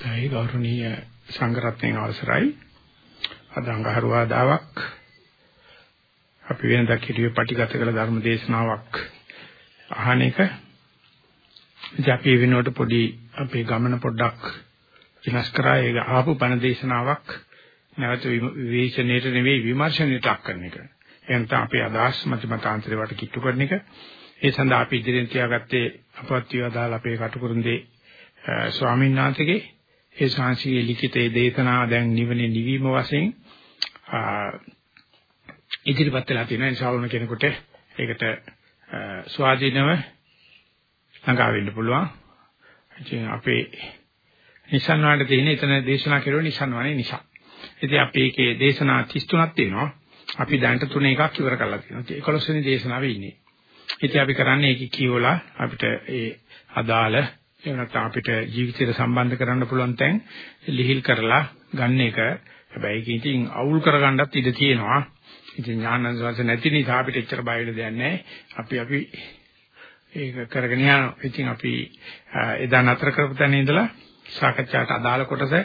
ඒ ගෞරවනීය සංඝරත්නයේ අවසරයි. අද අඟහරුවාදාවක් අපි වෙනදා කිරිය පටිගත කළ ධර්ම දේශනාවක් අහන එක. ඉතින් අපි වෙනුවට පොඩි අපේ ගමන පොඩ්ඩක් විනාශ කරා. ඒක ආපු බණ දේශනාවක්. නැවත විවේචනයට නෙවෙයි විමර්ශනයට ලක් කරන එක. එහෙනම් අපේ අදහස් මත මතාන්තරේ වට කිට්ටු කරන එක. ඒ සඳහා අපි ඉදිරියෙන් තියාගත්තේ අපවත් විවාදාල අපේ කටුකුරුන්දේ ස්වාමීන් වහන්සේගේ ඒ ශාන්සියේ ලිඛිතේ දේශනා දැන් නිවනේ නිවීම වශයෙන් ඉදිරිපත් වෙලා තියෙනවා නිසා වුණ කෙනෙකුට ඒකට ස්වාධීනව ළඟා වෙන්න පුළුවන්. ඉතින් අපේ නිසන් වලට තියෙන එතන දේශනා කෙරුවේ නිසන් වනේ නිසා. ඉතින් අපි ඒකේ දේශනා 33ක් තියෙනවා. අපි දැනට තුන එකක් ඉවර කරලා තියෙනවා. 11 වෙනි දේශනාවේ ඉන්නේ. ඉතින් අපි කරන්නේ ඒක කියවලා අපිට ඒ අදාළ එහෙම නැත්නම් අපිට ජීවිතයට සම්බන්ධ කරන්න පුළුවන් තැන් ලිහිල් කරලා ගන්න එක. හැබැයි ඒක ඉතින් අවුල් කරගන්නත් ඉඩ තියෙනවා. ඉතින් ඥානන්දවස නැති නිසා අපිට එච්චර බය වෙන්න දෙයක් නැහැ. අපි අපි ඒක කරගෙන යනවා. ඉතින් අපි එදා නතර කරපු තැන ඉඳලා සාකච්ඡාට අදාළ කොටස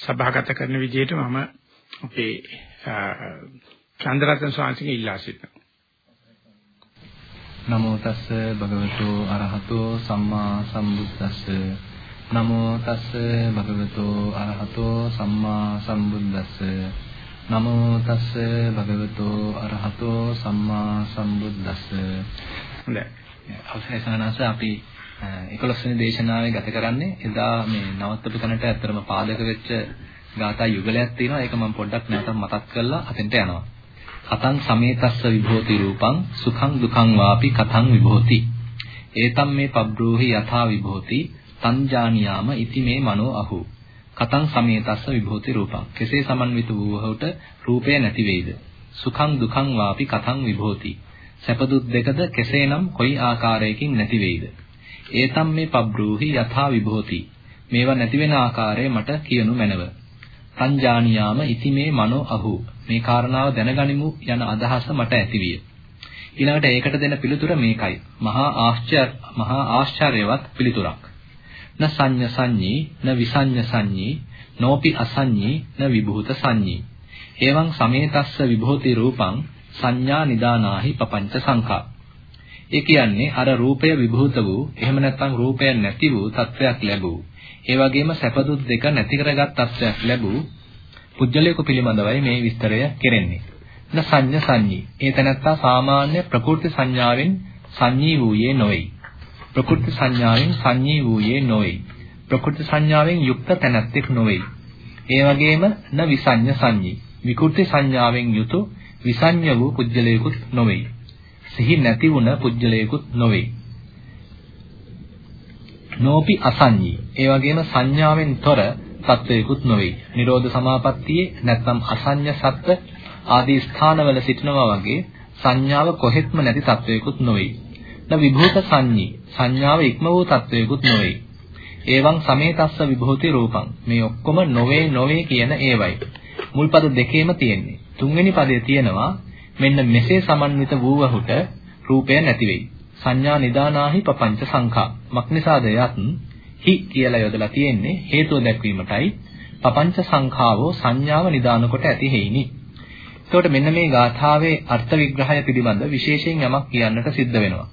සභාගත කරන විදිහට මම අපේ චන්ද්‍රරත්න ස්වාමීන් වහන්සේගෙන් ඉල්ලා සිටිනවා. නමෝ තස්ස භගවතු අරහතෝ සම්මා සම්බුද්දස්ස. නමෝ තස්ස භගවතු අරහතෝ සම්මා සම්බුද්දස්ස. නමෝ තස්ස භගවතු අරහතෝ සම්මා සම්බුද්දස්ස. හොඳයි. අවසරයි සනස අපි 11 වෙනි දේශනාවේ ගත කරන්නේ එදා මේ නවත්තපු තැනට ඇත්තටම පාදක වෙච්ච ගාථා යුගලයක් තියෙනවා. ඒක මම පොඩ්ඩක් නැවත මතක් කරලා අතෙන්ට යනවා. කතං සමේතස්ස විභෝති රූපං සුඛං දුඛං වාපි කතං විභෝති. ඒතම් මේ පබ්‍රෝහි යථා විභෝති සංජානියාම ඉති මේ මනෝ අහු. කතං සමේතස්ස විභෝති රූපං. කෙසේ සමන්විත වූවහුට රූපය නැති වෙයිද? සුඛං දුඛං වාපි කතං විභෝති. සැප දුක් දෙකද කෙසේනම් කොයි ආකාරයකින් නැති වෙයිද? ඒතම් මේ පබ්‍රෝහි යථා විභෝති. මේවා නැති වෙන ආකාරය මට කියනු මැනව. සංජානියාම ඉති මේ මනෝ අහු මේ කාරණාව දැනගනිමු යන අදහස මට ඇතිවිය. ඊළඟට ඒකට දෙන පිළිතුර මේකයි. මහා ආශ්චර්ය මහා ආශ්චර්යවත් පිළිතුරක්. න සංඤ සංඤී න විසඤ්ඤ සංඤී නෝපි අසංඤී න විභූත සංඤී. එවං සමේතස්ස විභූති රූපං සංඥා නිදානාහි පపంచ සංඛා. ඒ කියන්නේ අර රූපය විභූත වූ එහෙම නැත්නම් රූපය නැති වූ තත්වයක් ලැබූ. ඒ වගේම සැපදුත් දෙක නැති කරගත් තත්වයක් ලැබූ පුජ්‍යලයක පිළිබඳවයි මේ විස්තරය කෙරෙන්නේ. න සංඤ සංඤී. ඒ තැනත්තා සාමාන්‍ය ප්‍රකෘති සංඥාවෙන් සංඤී වූයේ නොවේ. ප්‍රකෘති සංඥාවෙන් සංඤී වූයේ නොවේ. ප්‍රකෘති සංඥාවෙන් යුක්ත තැනැත්තෙක් නොවේ. ඒ වගේම න විසඤ්ඤ සංඤී. විකෘති සංඥාවෙන් යුතු විසඤ්ඤ වූ පුජ්‍යලයකුත් නොවේ. සිහි නැති වුණ පුජ්‍යලයකුත් නොවේ. නෝපි අසඤ්ඤී. ඒ වගේම සංඥාවෙන් තොර සත්වයකුත් නොවේ. නිරෝධ සමාපත්තියේ නැත්නම් අසඤ්ඤ සත්ත්ව ආදී ස්ථානවල සිටිනවා වගේ සංඥාව කොහෙත්ම නැති තත්වයකුත් නොවේ. න විභූත සංඤී සංඥාව ඉක්ම වූ තත්වයකුත් නොවේ. ඒවං සමේතස්ස විභූති රූපං මේ ඔක්කොම නොවේ නොවේ කියන ඒවයි. මුල් පද දෙකේම තියෙන්නේ. තුන්වෙනි පදයේ තියෙනවා මෙන්න මෙසේ සමන්විත වූවහුට රූපය නැති වෙයි. සංඥා නිදානාහි පపంచ සංඛා. මක්නිසාද යත් හි කියලා යොදලා තියෙන්නේ හේතුව දැක්වීමටයි. පపంచ සංඛාවෝ සංඥාව නිදාන කොට ඇති හේිනි. එතකොට මෙන්න මේ ගාථාවේ අර්ථ විග්‍රහය පිළිබඳ විශේෂයෙන් යමක් කියන්නට සිද්ධ වෙනවා.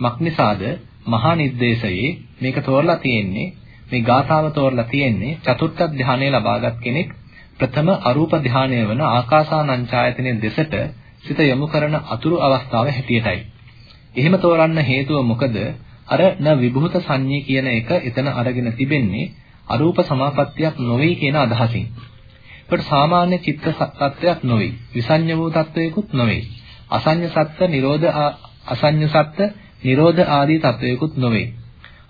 මක්නිසාද මහා නිද්දේශයේ මේක තෝරලා තියෙන්නේ මේ ගාථාව තෝරලා තියෙන්නේ චතුර්ථ ධානය ලබාගත් කෙනෙක් ප්‍රථම අරූප ධානය වන ආකාසානං ඡායතනෙ දෙසට සිත යොමු කරන අතුරු අවස්ථාව හැටියටයි. එහෙම තෝරන්න හේතුව මොකද? අර න විභූත සංඤී කියන එක එතන අරගෙන තිබෙන්නේ අරූප සමාපත්තියක් නොවේ කියන අදහසින්. ඒකට සාමාන්‍ය චිත්ත සත්‍යයක් නොවේ. විසඤ්ඤ වූ තත්වයකුත් නොවේ. අසඤ්ඤ සත්ත්ව නිරෝධ අසඤ්ඤ සත්ත්ව නිරෝධ ආදී තත්වයකුත් නොවේ.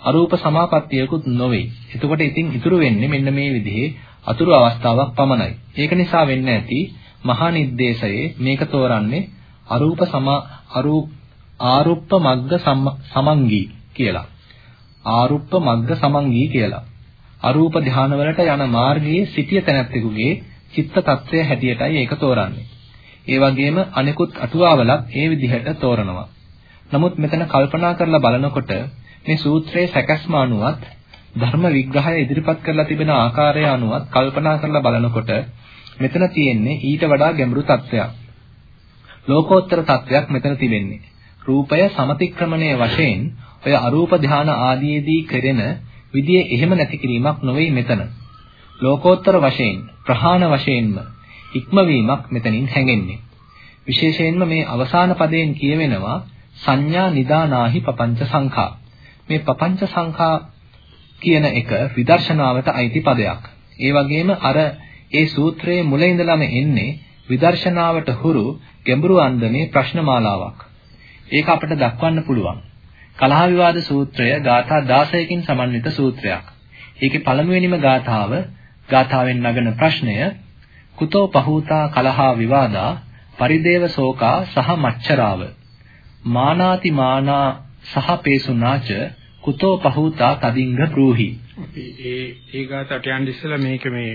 අරූප සමාපත්තියකුත් නොවේ. එතකොට ඉතින් ඉතුරු වෙන්නේ මෙන්න මේ විදිහේ අතුරු අවස්ථාවක් පමණයි. ඒක නිසා වෙන්න ඇති මහා නිද්දේශයේ මේක තෝරන්නේ අරූප සමා අරූප ආරුප්ප මග්ග සමංගී කියලා. ආරුප්ප මග්ග සමංගී කියලා. අරූප ධානවලට යන මාර්ගයේ සිටිය තැනැත්තෙකුගේ චිත්ත tattya හැටියටයි ඒක තෝරන්නේ. ඒ වගේම අනිකුත් අටුවාවලත් ඒ විදිහට තෝරනවා. නමුත් මෙතන කල්පනා කරලා බලනකොට මේ සූත්‍රයේ සැකස්ම අනුවත් ධර්ම විග්‍රහය ඉදිරිපත් කරලා තිබෙන ආකාරය අනුවත් කල්පනා කරලා බලනකොට මෙතන තියෙන්නේ ඊට වඩා ගැඹුරු තත්ත්වයක්. ලෝකෝත්තර තත්ත්වයක් මෙතන තිබෙන්නේ. රූපය සමතික්‍රමණය වශයෙන් ඔය අරූප ධාන ආදීදී කෙරෙන විදිය එහෙම නැති කිරීමක් නොවේ මෙතන. ලෝකෝත්තර වශයෙන් ප්‍රහාණ වශයෙන්ම ඉක්මවීමක් මෙතනින් හැඟෙන්නේ. විශේෂයෙන්ම මේ අවසාන පදයෙන් කියවෙනවා සංඥා නිදානාහි පపంచ සංඛා. මේ පపంచ සංඛා කියන එක විදර්ශනාවට අයිති පදයක්. ඒ වගේම අර ඒ සූත්‍රයේ මුල ඉඳලම එන්නේ විදර්ශනාවට හුරු ගැඹුරු අන්දමේ ප්‍රශ්නමාලාවක්. ඒක අපිට දක්වන්න පුළුවන්. කලහ විවාද සූත්‍රය ගාථා 16කින් සමන්විත සූත්‍රයක්. ඒකේ පළමුවෙනිම ගාථාව ගාථාවෙන් නගන ප්‍රශ්නය කුතෝ පහූතා කලහා විවාදා පරිදේව සෝකා සහ මච්චරාව මානාති මානා සහ පේසුනාච කුතෝ පහූතා තදින්ග බ්‍රූහි අපි ඒ ඒ ගාතට යන්න ඉස්සෙල්ලා මේක මේ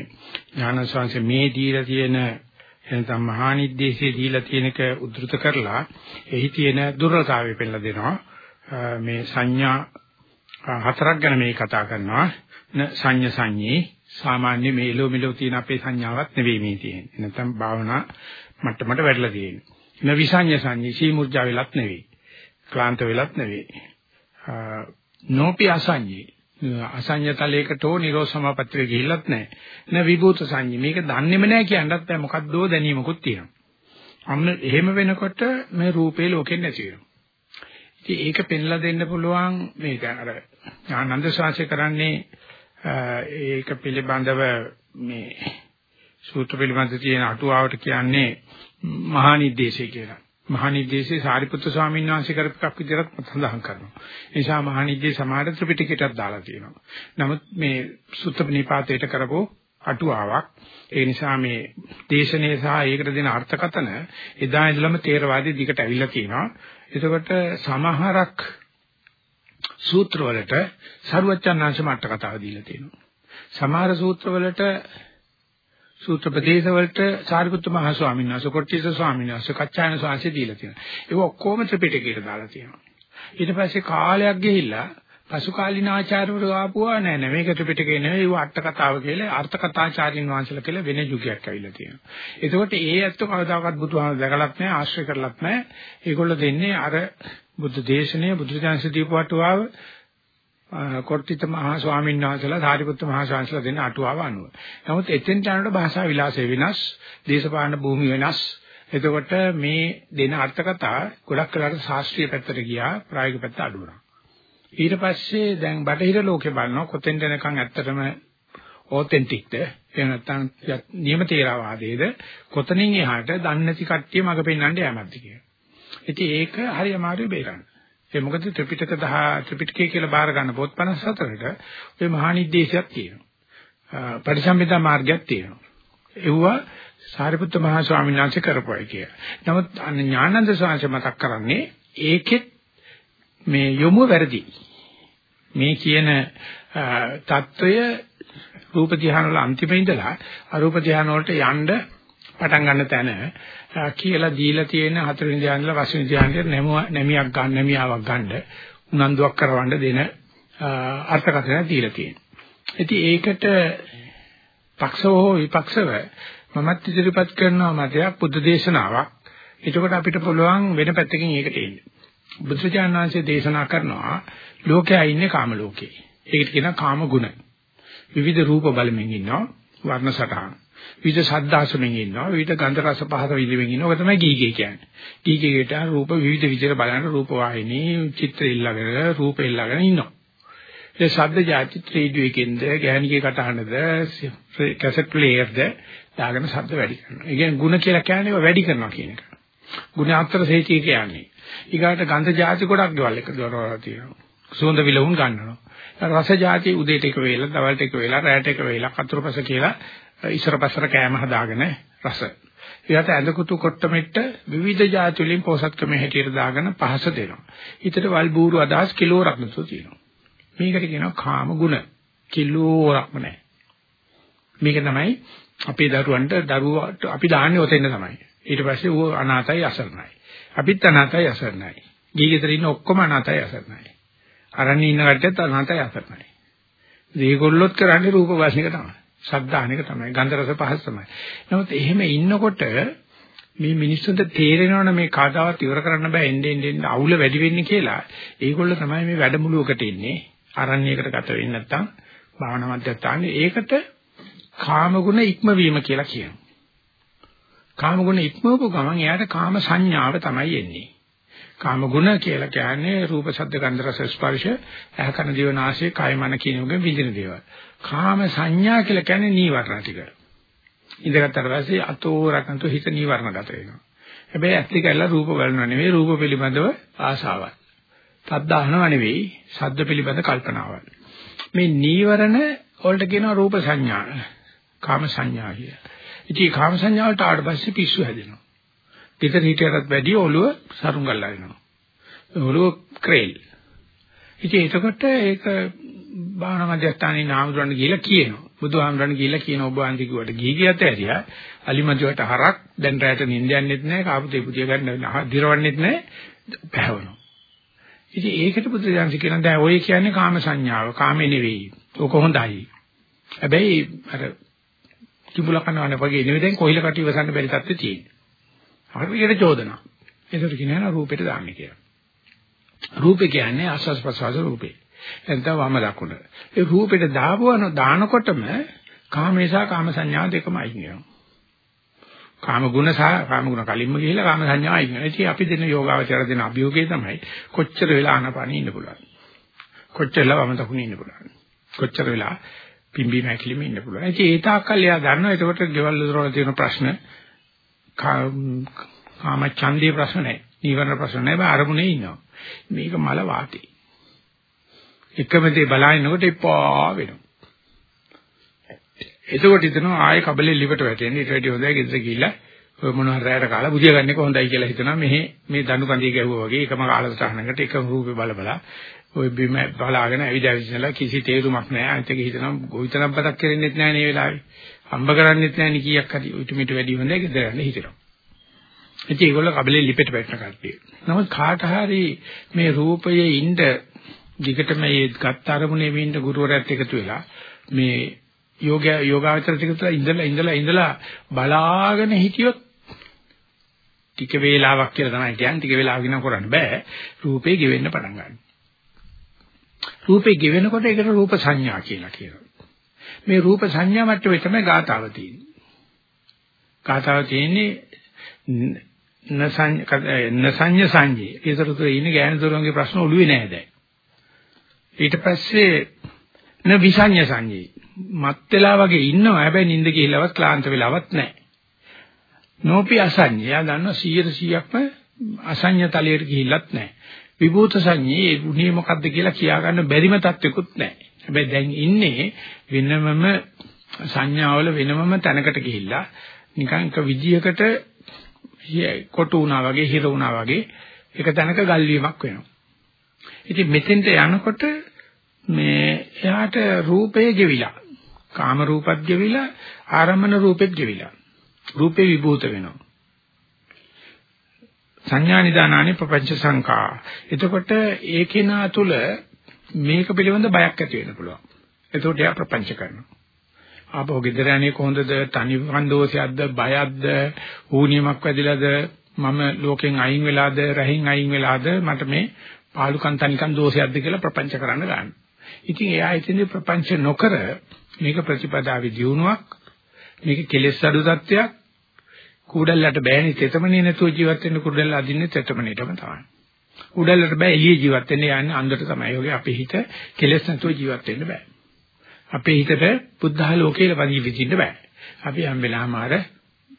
ඥානසංශ මේ දීලා තියෙන එනතම් මහා නිද්දේශයේ දීලා තියෙනක උද්දෘත කරලා එහි තියෙන දුර්වලතාවය පෙන්නලා දෙනවා මේ සංඥා හතරක් ගැන මේ කතා කරනවා සංඤ සංඤේ සාමාන්‍ය මේලෝ මෙලෝ තියෙන අපේ සංඥාවක් නෙවෙයි මේ තියෙන්නේ. නැත්නම් භාවනා මට්ටමට වැඩිලා තියෙන්නේ. න විසඤ්ඤ සංඤී සීමුර්ජා වෙලත් නෙවෙයි. ක්ලාන්ත වෙලත් නෙවෙයි. නෝපි අසඤ්ඤී අසඤ්ඤතලයකට හෝ නිරෝධ සමාපත්තිය ගිහිල්ලත් නැහැ. න විභූත සංඤී මේක දන්නේම නැහැ කියන්නත් බෑ මොකද්දෝ දැනීමකුත් තියෙනවා. අන්න එහෙම වෙනකොට මේ රූපේ ලෝකෙන් නැති වෙනවා. ඉතින් ඒක පෙන්ලා දෙන්න පුළුවන් මේක අර ආනන්ද ශාස්ත්‍රය කරන්නේ ඒක පිළිබඳව මේ සූත්‍ර පිළිබඳ තියෙන අටුවාවට කියන්නේ මහා නිද්දේශය කියලා. මහා නිද්දේශේ සාරිපුත්‍ර ස්වාමීන් වහන්සේ කරපු එකක් විදිහට සඳහන් කරනවා. ඒ නිසා මහා නිද්දේ සමාන ත්‍රිපිටකයටත් දාලා තියෙනවා. නමුත් මේ සුත්ත නිපාතයට කරපු අටුවාවක්. ඒ නිසා මේ දේශනේ සහ ඒකට දෙන අර්ථකතන එදා ඉඳලම තේරවාදී දිකට ඇවිල්ලා තියෙනවා. එතකොට සමහරක් සූත්‍රවලට සරුවච්චන්ංශ මට්ට කතාව දීලා තියෙනවා. සමහර සූත්‍රවලට සූත්‍ර ප්‍රදේශවලට සාරිපුත්ත මහ ස්වාමීන් වහන්සේ කොට්ටිස ස්වාමීන් වහන්සේ කච්චායන ස්වාමීන් දීලා තියෙනවා. ඒක ඔක්කොම ත්‍රිපිටකයට දාලා තියෙනවා. ඊට පස්සේ කාලයක් ගිහිල්ලා පසු කාලින ආචාර්යවරු ආපුවා නෑ නෑ මේක ත්‍රිපිටකේ නෙවෙයි ඒව අට කතාව කියලා අර්ථ කතාචාරින් වහන්සේලා කියලා වෙන යුගයක් ඇවිල්ලා තියෙනවා. එතකොට ඒ ඇත්ත කවදාකවත් බුදුහාම දැකලත් නෑ ආශ්‍රය කරලත් නෑ. ඒගොල්ලෝ දෙන්නේ අර බුද්ධ දේශනය බුදුරජාණන් දීපු අටුවාව කොට්ටිත මහා ස්වාමීන් වහන්සේලා සාරිපුත්ත මහා ස්වාමීන්ලා දෙන අටුවාව අනුව. නමුත් එතෙන් යනකොට භාෂා විලාසය වෙනස්, දේශපාලන භූමි වෙනස්. එතකොට මේ දෙන අර්ථකථා ගොඩක් වෙලාවට ශාස්ත්‍රීය පැත්තට ගියා, ප්‍රායෝගික පැත්ත අඩු වුණා. ඊට පස්සේ දැන් බටහිර ලෝකේ බලනවා කොතෙන්ද යනකම් ඇත්තටම ඔතෙන්ටික්ද එහෙම නැත්නම් නියම තේරවාදයේද කොතනින් එහාට දන්නේ නැති කට්ටිය මග පෙන්වන්න යෑමක්ද කියලා. ඉතින් ඒක හරි අමාරුයි බේරන්න. ඒ මොකද ත්‍රිපිටක 10 ත්‍රිපිටකය කියලා බාර ගන්න පොත් 54ට ඔය මහානිද්දේශයක් තියෙනවා. පටිසම්භිදා මාර්ගයක් තියෙනවා. ඒවා සාරිපුත්ත මහ ස්වාමීන් වහන්සේ කරපුවයි කියලා. නමුත් ඥානන්ද ස්වාමීන් මතක් කරන්නේ ඒකෙත් මේ යොමු වැරදි. මේ කියන தত্ত্বය රූප ධ්‍යාන වල අන්තිමේ ඉඳලා අරූප ධ්‍යාන වලට යන්න පටන් ගන්න තැන කියලා දීලා තියෙන හතරවෙනි ධ්‍යානෙල පස්වෙනි ධ්‍යානෙට නැමියක් ගන්න නැමියාවක් ගන්න උනන්දුවක් කරවන්න දෙන අර්ථකථන දීලා තියෙනවා. ඉතින් ඒකට පක්ෂව හෝ විපක්ෂව මමත් ඉදිරිපත් කරනවා මතයක් බුද්ධ දේශනාවක්. එතකොට අපිට පුළුවන් වෙන පැත්තකින් ඒකට එන්න. බුදුචානන් වහන්සේ දේශනා කරනවා ලෝකයා ඉන්නේ කාම ලෝකේ. ඒකට කියනවා කාම ගුණ. විවිධ රූප බලමින් ඉන්නවා වර්ණ සටහන්. විවිධ ශබ්දාසුමින් ඉන්නවා විවිධ ගන්ධ රස පහස විඳින්න ඉන්නවා. ඒක තමයි ගීගේ කියන්නේ. ගීගේට රූප විවිධ විදිහට බලන රූප වාහිනී චිත්‍ර ඉල්ලගෙන රූප ඉල්ලගෙන ඉන්නවා. ඒ ශබ්ද જાති ත්‍රිඩිය එකෙන්ද ගැහණිකේ කටහඬද කැසට් ප්ලේයර්ද දාගෙන ශබ්ද වැඩි කරනවා. ඒ කියන්නේ ಗುಣ කියලා කියන්නේ වැඩි කරනවා කියන එක. ගුණ අතර සේචී කියන්නේ. ඊගාට ගන්ධ જાති ගොඩක් දේවල් එක දරවලා තියෙනවා. සුවඳ විලවුන් ගන්නවා. රස જાති උදේට එක වේලා දවල්ට එක වේලා රැට එක වේලා කතරපස කියලා ඉස්සර පස්සර කෑම හදාගෙන රස. ඊට ඇඳකුතු කොට්ටමෙට්ට විවිධ જાති වලින් පෝෂකකම හැටියට දාගෙන පහස දෙනවා. ඊටට වල් බూరు අදහස් කිලෝරක් නතු තියෙනවා. මේකට කියනවා කාම ගුණ. කිලෝරක්ම නැහැ. මේක තමයි අපේ දරුවන්ට දරුවාට අපි දාන්නේ ඔතෙන් තමයි. ඊට පස්සේ ඌ අනාතයි අසරණයි. අපිත් අනාතයි අසරණයි. ගීගෙදර ඉන්න ඔක්කොම අනාතයි අසරණයි. අරන් ඉන්න කට්ටියත් අනාතයි අසරණයි. මේගොල්ලොත් කරන්නේ රූප වාසනික තමයි. ශබ්දානික තමයි. ගන්ධ රස පහස් තමයි. නමුත් එහෙම ඉන්නකොට මේ මිනිස්සුන්ට තේරෙනවනේ මේ කාදාවත් ඉවර කරන්න බෑ එන්නේ එන්නේ අවුල වැඩි වෙන්නේ කියලා. ඒගොල්ලෝ තමයි මේ වැඩමුළුවකට ඉන්නේ. අරණ්‍යයකට ගත වෙන්නේ නැත්තම් භාවනා මධ්‍යස්ථානේ. ඒකට කාමගුණ ඉක්මවීම කියලා කියනවා. කාමගුණ ඉක්මවපු ගමන් එයාට කාම සංඥාව තමයි එන්නේ. කාම ගුණ කියලා කියන්නේ රූප ශබ්ද ගන්ධ රස ස්පර්ශ ඇහ කන දිව නාසය කය මන කියන උගෙන් විඳින දේවල්. කාම සංඥා කියලා කියන්නේ නීවරණ ටික. ඉඳගත්තට පස්සේ අතෝ රකන්තු හිත නීවරණ ගත වෙනවා. හැබැයි ඇත්ත කියලා රූප බලන නෙවෙයි රූප පිළිබඳව ආසාවක්. සද්ද අහනව නෙවෙයි සද්ද පිළිබඳ කල්පනාවක්. මේ නීවරණ වලට කියනවා රූප සංඥා. කාම සංඥා කිය. ඉතින් කාම සංඥාවට ආවට පස්සේ පිස්සු හැදෙනවා. ගෙදර හිටියටත් වැඩිය ඔළුව සරුංගල්ලා වෙනවා. ඔළුව ක්‍රේල්. ඉතින් එතකොට ඒක භාවනා මධ්‍යස්ථානයේ නාමදුරන් ගිහිල්ලා කියනවා. බුදුහාමරන් ගිහිල්ලා කියන ඔබ වන්දි කිව්වට ගිහි ගියත් ඇරියා. අලිමදිවට හරක් දැන් රැයට නිින්ද යන්නෙත් නැහැ. කාපුතේ පුතිය ගන්න දිරවන්නෙත් නැහැ. පැහැවනවා. ඉතින් ඒකට බුදුදහම කියන දැන් ඔය කියන්නේ කාම සංඥාව. කාමේ නෙවෙයි. ඕක හොඳයි. හැබැයි අර කිඹුල කනවන වගේ නෙවෙයි දැන් කොහිල කට ඉවසන්න බැරි තත්ත්වෙ තියෙන්නේ. හරියට චෝදනා. ඒකට කියනවා රූපෙට දාන්නේ කියලා. රූපේ කියන්නේ ආස්වාස් ප්‍රසවාස රූපේ. එතන වම දකුණ. ඒ රූපෙට දාපුවන දානකොටම කාමේසා කාම සංඥා දෙකම අයින් වෙනවා. කාම ගුණ සහ කාම ගුණ කලින්ම ගිහිල්ලා කාම සංඥා අයින් වෙනවා. ඉතින් අපි දෙන යෝගාවචර දෙන අභියෝගය තමයි කොච්චර වෙලා ආනපානෙ ඉන්න පුළුවන්. කොච්චර වෙලා වම දකුණේ ඉන්න පුළුවන්. කොච්චර වෙලා පිම්බි මැකිලිම ඉන්න පුළුවන්. ඉතින් ඒ තාක්කල් එයා දන්නවා එතකොට ගෙවල් දොරවල් තියෙන ප්‍රශ්න කාම ඡන්දේ ප්‍රශ්න නැහැ. නීවරණ ප්‍රශ්න නැහැ. අරමුණේ ඉන්නවා. මේක මල වාතේ. එකම දේ බලනකොට එපා වෙනවා. එතකොට හිතනවා ආයේ කබලේ liver වැටෙන්නේ ඊට වැඩි හොඳයි ගෙදර ගිහිල්ලා ඔය මොනවා රැයට කාලා බුදිය ගන්න එක හොඳයි කියලා හිතනවා. මෙහි මේ දණු කඳේ ගැහුවා වගේ එකම කාලසටහනකට එකම රූපේ බල බල ඔය බිම බලාගෙන ඇවිදවිසලා කිසි තේරුමක් නැහැ. අනිත් එක හිතනවා ගොවිතැනක් බතක් කරෙන්නෙත් නැහැ නේ වෙලාවේ. හම්බ කරන්නෙත් නැහැ නේ කීයක් හරි. ඊට මිට වැඩි හොඳයි ගෙදර යන්න හිතනවා. ඉතින් ඒගොල්ලෝ කබලේ ලිපෙට වැටෙන කට්ටිය. නමුත් කාට හරි මේ රූපයේ ඉඳ දිගට මේ ගත්ත අරමුණේ වින්ද ගුරුවරයාත් එකතු වෙලා මේ යෝග යෝගාචර ටික ඉඳලා ඉඳලා ඉඳලා බලාගෙන හිටියොත් ටික වේලාවක් කියලා තමයි කියන්නේ ටික වේලාවකින් කරන්න බෑ රූපේ ගෙවෙන්න පටන් ගන්නවා. රූපේ ගෙවෙනකොට ඒකට රූප සංඥා කියලා කියනවා. මේ රූප සංඥා මට්ටමේ තමයි ගාතාව තියෙන්නේ. ගාතාව තියෙන්නේ නසඤ්ඤ සංජේ. ඒතරතුර ඉන්නේ ගෑනු දරුවන්ගේ ප්‍රශ්න ඔළුවේ නැහැ දැන්. ඊට පස්සේ න විසඤ්ඤ සංජේ. මත් වෙලා වගේ ඉන්නවා හැබැයි නිින්ද ගිහිලවත් ක්ලාන්ත වෙලාවත් නැහැ. නෝපි අසඤ්ඤය. යා දන්නවා 100%ක්ම අසඤ්ඤ තලයට ගිහිල්ලත් නැහැ. විභූත සංඥේ උනේ මොකද්ද කියලා කියා ගන්න බැරිම තත්වෙකුත් නැහැ. හැබැයි දැන් ඉන්නේ වෙනමම සංඥාවල වෙනමම තැනකට ගිහිල්ලා නිකන් එක විදියකට කොටු වුණා වගේ හිර වුණා වගේ එක තැනක ගල් වීමක් වෙනවා. ඉතින් මෙතෙන්ට යනකොට මේ එයාට රූපය ගෙවිලා කාම රූපත් ගෙවිලා ආරම්මන රූපෙත් ගෙවිලා රූපේ විභූත වෙනවා. සංඥා නිදානානි ප්‍රපංච සංකා එතකොට ඒකේනා තුල මේක පිළිබඳ බයක් ඇති වෙන්න පුළුවන්. එතකොට එයා ප්‍රපංච කරනවා. ආපහු ගෙදර යන්නේ කොහොමද තනි වන්දෝසයක්ද බයක්ද? ඌනියමක් වැදිලාද? මම ලෝකෙන් අයින් වෙලාද? රහින් අයින් වෙලාද? මට මේ පාලුකම් තනිකම් දෝෂයක්ද කියලා ප්‍රපංච කරන්න ගන්න. ඉතින් එයා ඉතින් ප්‍රපංච නොකර මේක ප්‍රතිපදාවේ දියුණුවක් මේක කෙලෙස් අඩු තත්ත්වයක් කුඩල්ලට බෑනේ තෙතමනේ නැතුව ජීවත් වෙන්න කුඩල්ල අදින්නේ තෙතමනේටම තමයි. කුඩල්ලට බෑ එළිය ජීවත් වෙන්න යන්නේ අන්දරට තමයි. ඔගේ අපේ හිත කෙලෙස් නැතුව ජීවත් වෙන්න බෑ. අපේ හිතට බුද්ධහ ලෝකේ වදී විදින්න බෑ. අපි හැම වෙලාවම අර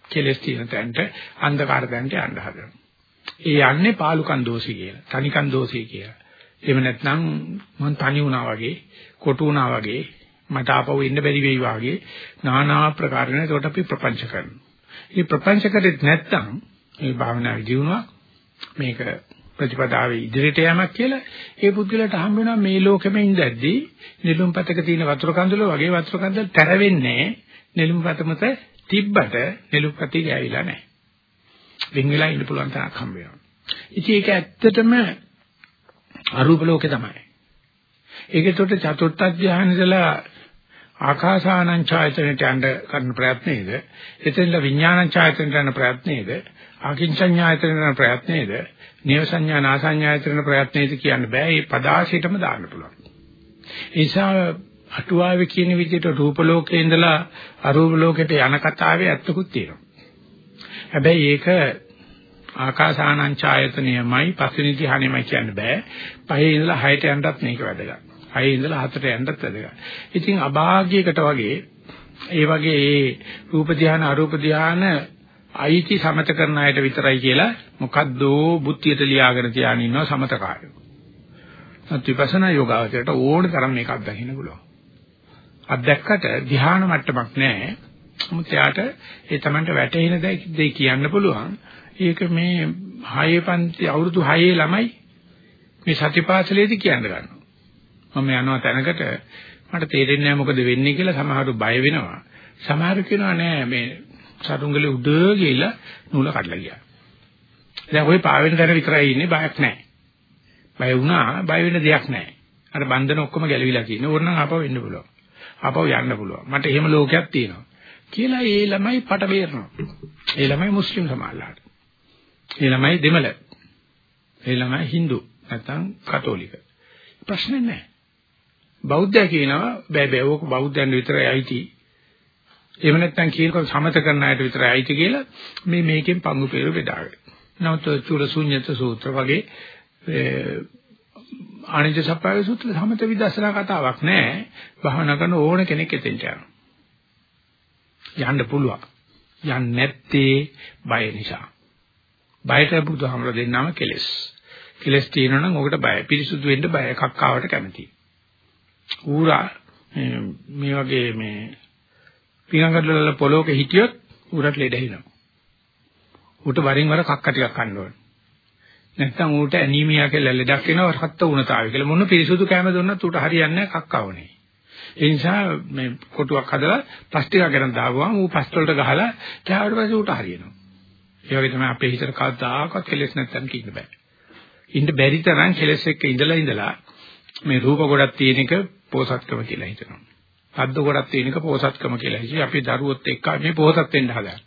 කෙලස් තියෙන තැනට අන්ධකාර තැනට යන්න හදනවා. ඒ යන්නේ පාලුකන් දෝෂي කියලා. තනිකන් දෝෂي කියලා. එහෙම නැත්නම් මං තනි වුණා වගේ, කොටු වුණා වගේ, මට ආපහු ඉන්න බැරි වෙයි වගේ নানা ආකාරයෙන් ඒකට අපි ප්‍රපංච කරනවා. මේ ප්‍රපංච කරෙත් නැත්නම් මේ භාවනා විදිනුවක් මේක ප්‍රතිපදාවේ ඉදිරියට යamak කියලා ඒ පුද්ගලයාට හම්බ වෙනවා මේ ලෝකෙම ඉඳද්දී නිලුම් පතක තියෙන වතුර කඳුල වගේ වතුර කඳුල තැර වෙන්නේ නිලුම් පතමත තිබ්බට නිලුම් පතේ ගෑවිලා නැහැ. වෙන් වෙලා ඉන්න පුළුවන් තරක් හම්බ වෙනවා. ඉතින් ඒක ඇත්තටම අරූප ලෝකේ තමයි. ඒකේතොට චතුර්ථ ධානයදලා ආකාසානං ඡායතනට යන්න කරන ප්‍රයත්නයේද? එතෙන්ද විඥානං ඡායතනට යන ප්‍රයත්නයේද? ආකින්චඤ්ඤායතනට යන ප්‍රයත්නයේද? නේව සංඥා නාසඤ්ඤායතන ප්‍රයත්නයේද කියන්න බෑ. මේ පදාශයටම දාන්න පුළුවන්. ඒ නිසා අටුවාවේ කියන විදිහට රූප ලෝකේ ඉඳලා අරූප ලෝකයට යන කතාවේ ඇත්තකුත් තියෙනවා. හැබැයි ඒක ආකාසානං ඡායතනයමයි පස්වෙනි ධ්‍යානෙමයි කියන්න බෑ. පහේ ඉඳලා හයට යන්නත් මේක වැදගත්. හයේ ඉඳලා හතට යන්නත් වැදගත්. ඉතින් අභාග්‍යයකට වගේ ඒ වගේ ඒ රූප ධ්‍යාන අරූප ධ්‍යාන අයිති සමත කරන අයට විතරයි කියලා මොකද්ද බුද්ධියට ලියාගෙන තියාගෙන ඉන්නවා සමතකාරයෝ. සත්‍විපස්සනා යෝගාවචරයට ඕන තරම් මේක අත්දකින්න පුළුවන්. අත්දැක්කට ධ්‍යාන මට්ටමක් නැහැ. නමුත් එයාට ඒ Tamanට වැටෙන දේ කියන්න පුළුවන්. ඒක මේ 6 පන්ති අවුරුදු 6 ළමයි මේ සතිපාසලේදී කියන්න ගන්නවා. මම යනවා තැනකට මට තේරෙන්නේ නැහැ මොකද වෙන්නේ කියලා සමහරව බය වෙනවා. සමහරව කියනවා නෑ මේ සතුන්ගලේ උඩ ගිහලා නූල කඩලා ගියා. දැන් ওই පාවෙන තැන විතරයි ඉන්නේ බයක් නැහැ. බය වුණා බය වෙන්න දෙයක් නැහැ. අර බන්ධන ඔක්කොම ගැලවිලා තියෙනවා. ඕනනම් ආපහු එන්න පුළුවන්. ආපහු යන්න පුළුවන්. මට එහෙම ලෝකයක් තියෙනවා. කියලා ඒ ළමයි පට බේරනවා. ඒ ළමයි මුස්ලිම් සමාජලාට. ඒ ළමයි දෙමළ. ඒ ළමයි Hindu නැත්නම් කතෝලික. ප්‍රශ්නේ නැහැ. බෞද්ධය කියනවා බෑ බෑ ඕක බෞද්ධයන් විතරයි අයිති. එහෙම නැත්නම් කියනකොට සමත කරන අයට විතරයි අයිති කියලා මේ මේකෙන් පංගු පෙර බෙදාගෙන. නමුත් චූල ශුන්්‍යත සූත්‍ර වගේ ආනිජ සප්පාය සූත්‍ර සමත විදර්ශනා කතාවක් නෑ. භවනා කරන ඕන කෙනෙක් එතෙන්ට යනවා. යන්න පුළුවන්. යන්නේ නැත්තේ බය නිසා. බයට බුදුහාමර දෙන්නම කෙලස්. කෙලස් තියෙනවා නම් ඔකට බය. පිරිසුදු වෙන්න බය. කක්කාවට කැමති. ඌරා මේ වගේ මේ පිඟඟඩවල පොලෝක හිටියොත් ඌරට ලෙඩ හිනවා. ඌට වරින් වර කක්ක ටිකක් කන්න ඕනේ. නැත්තම් ඌට ඇනීමියා කියලා ලෙඩක් එනවා රක්ත උණතාවය කියලා මොන පිරිසුදු කැම දුන්නත් ඌට හරියන්නේ නැහැ කක්කවනේ. ඒ නිසා මේ කොටුවක් හදලා පස් ටිකක් ගන්න දාගුවාම ඌ පස් වලට ගහලා කෑවට පස්සේ ඌට හරියනවා. ඒ වගේ තමයි අපේ හිතට කවදාකවත් කෙලෙස් නැත්තම් කියන්න බෑ. ඉන්න බැරි තරම් කෙලෙස් එක්ක ඉඳලා ඉඳලා මේ රූප ගොඩක් තියෙන එක පෝසත්කම කියලා හිතනවා. සද්ද ගොඩක් තියෙන එක පෝසත්කම කියලා හිතේ. අපි දරුවොත් එක්ක මේ පෝසත් වෙන්න හදන්නේ.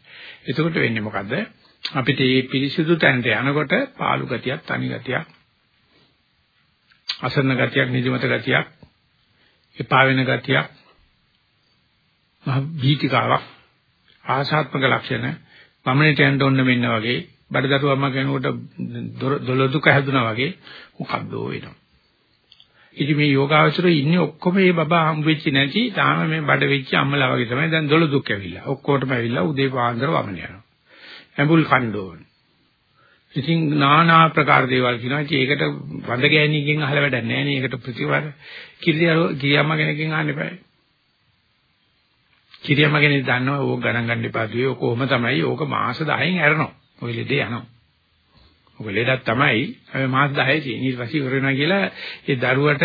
එතකොට වෙන්නේ මොකද්ද? අපිට මේ පිරිසිදු තැනට යනකොට පාළු ගතියක්, තනි ගතියක්, අසරණ ගතියක්, නිදිමත ගතියක්, එපා වෙන ගතියක්, මහ බීතිකාවක්, ආශාත්මක ලක්ෂණ වමනට යන්න ඕන මෙන්න වගේ බඩදරු අම්මා කෙනෙකුට දොළ දුක හැදුනා වගේ මොකක්ද වෙනවා. ඉතින් මේ යෝගාවචරයේ ඉන්නේ ඔක්කොම මේ බබා හම් වෙච්ච නැති තාම මේ බඩ වෙච්ච අම්මලා වගේ තමයි දැන් දොළ දුක් ඇවිල්ලා. ඔක්කොටම ඇවිල්ලා උදේ පාන්දර වමන යනවා. ඇඹුල් කණ්ඩෝන. ඉතින් নানা ආකාර දේවල් කියනවා. ඉතින් ඒකට වඳ ගෑණියකින් අහලා වැඩක් නැහැ නේ. ඒකට ප්‍රතිවාද කිරියරෝ කිරියම්ම කෙනකින් අහන්න එපා. කිරියම්ම කෙනෙක් දන්නවා ඕක ගණන් ගන්න එපා දුවේ. ඕක කොහොම තමයි. ඕක මාස 10න් ඇරෙනවා. ඔය ලෙඩේ යනවා. ඔක ලෙඩක් තමයි. අපි මාස 10 තියෙන. ඊට පස්සේ ඉවර වෙනවා කියලා ඒ දරුවට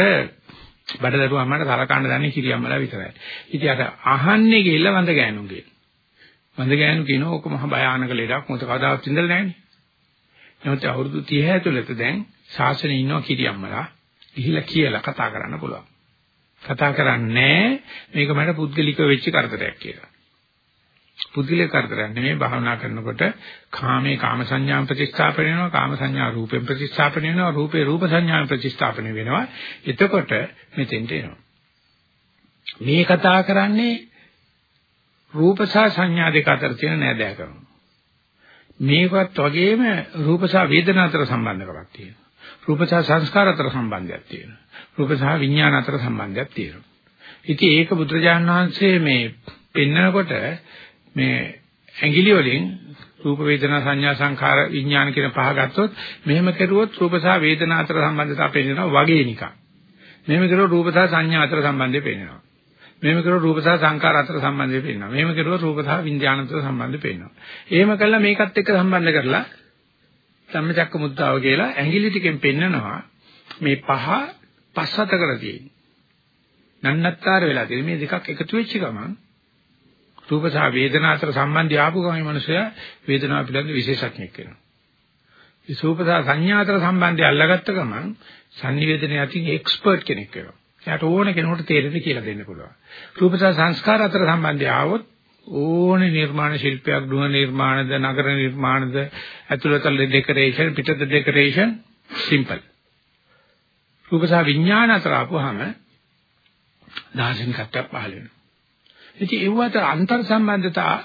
බඩ දරුවා අම්මට තරකන්න දන්නේ කිරියම්මලා විතරයි. ඉතින් අර අහන්නේ ගිහිල්ලා වඳ ගෑනුගේ. වඳ ගෑනු කියනවා ඕක මහ භයානක ලෙඩක්. මොකද කවදාවත් ඉඳලා නැහැ නේ. නමුත් අවුරුදු 30 ඇතුළත දැන් ශාසනයේ ඉන්නවා කිරියම්මලා. ගිහිල්ලා කියලා කතා කරන්න පුළුවන්. කතා කරන්නේ මේක මට පුද්ගලිකව වෙච්ච කරදරයක් කියලා. පුද්ගලික කරදරයක් නෙමෙයි භාවනා කරනකොට කාමේ කාම සංඥාන් ප්‍රතිස්ථාපන වෙනවා කාම සංඥා රූපෙන් ප්‍රතිස්ථාපන වෙනවා රූපේ රූප සංඥාන් ප්‍රතිස්ථාපන වෙනවා. එතකොට මෙතෙන්ට එනවා. මේ කතා කරන්නේ රූප සහ සංඥා දෙක අතර තියෙන නෑදෑකම මේකත් වගේම රූප සහ වේදනා අතර සම්බන්ධකමක් තියෙනවා. රූප සහ සංස්කාර අතර සම්බන්ධයක් තියෙනවා රූප සහ විඥාන අතර සම්බන්ධයක් තියෙනවා ඉතින් ඒක බුදුරජාණන් වහන්සේ මේ පෙන්නකොට මේ ඇඟිලි වලින් රූප වේදනා සංඥා සංඛාර විඥාන කියන පහ ගත්තොත් මෙහෙම කෙරුවොත් රූප සහ වේදනා අතර සම්බන්ධතාවය පේනවා වගේ නිකන්. මෙහෙම කෙරුවොත් රූප සහ සංඥා අතර සම්බන්ධය පේනවා. මෙහෙම කෙරුවොත් රූප සහ සංඛාර අතර සම්බන්ධය පේනවා. මෙහෙම කෙරුවොත් රූප සහ විඥාන අතර සම්බන්ධය පේනවා. එහෙම කළා මේකත් එක්ක සම්බන්ධ කරලා සම්මචක්ක මුද්දාව කියලා ඇඟිලි ටිකෙන් පෙන්නනවා මේ පහ පස්සත කරලා තියෙන්නේ. නන්නත්තර වෙලා තියෙන්නේ මේ දෙකක් එකතු වෙච්ච ගමන් රූප සහ වේදනා අතර සම්බන්ධය ආපු ගමන් මිනිසයා වේදනාව පිළිබඳ විශේෂඥයෙක් වෙනවා. මේ රූප සහ සංඥා අතර සම්බන්ධය අල්ලගත්ත ගමන් sannivedana යටින් එක්ස්පර්ට් කෙනෙක් වෙනවා. එයාට ඕන කෙනෙකුට තේරෙන්න කියලා දෙන්න පුළුවන්. රූප සහ සංස්කාර අතර සම්බන්ධය ආවොත් ඕනේ නිර්මාණ ශිල්පයක් ගෘහ නිර්මාණද නගර නිර්මාණද ඇතුළත ඩෙකරේෂන් පිටත ඩෙකරේෂන් සිම්පල්. රූප සහ විඥාන අතර ආපුවාම දාර්ශනිකත්වයක් පහළ වෙනවා. ඉතින් ඒව අතර අන්තර් සම්බන්ධතා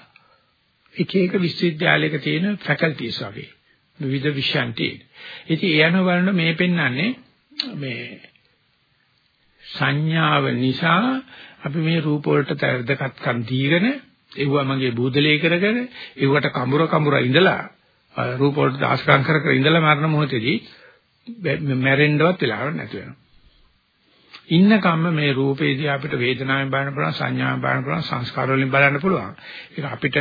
එක එක විශ්වවිද්‍යාලයක තියෙන ෆැකල්ටිස් වගේ විවිධ විෂයන් තියෙන. ඉතින් ඒ අනුව බලන මේ පෙන්වන්නේ මේ සංඥාව නිසා අපි මේ රූප වලට තර්දකත්කම් දීගෙන ඒව මගේ බූදලේ කරගෙන ඒවට කඹුර කඹුර ඉඳලා රූප වලට දාස්කම් කර කර ඉඳලා මරණ මොහොතේදී මැරෙන්නවත් වෙලාවක් නැති වෙනවා. ඉන්න කම්ම මේ රූපේදී අපිට වේදනාවෙන් බලන්න පුළුවන් සංඥාවෙන් බලන්න පුළුවන් සංස්කාර වලින් බලන්න පුළුවන්. ඒක අපිට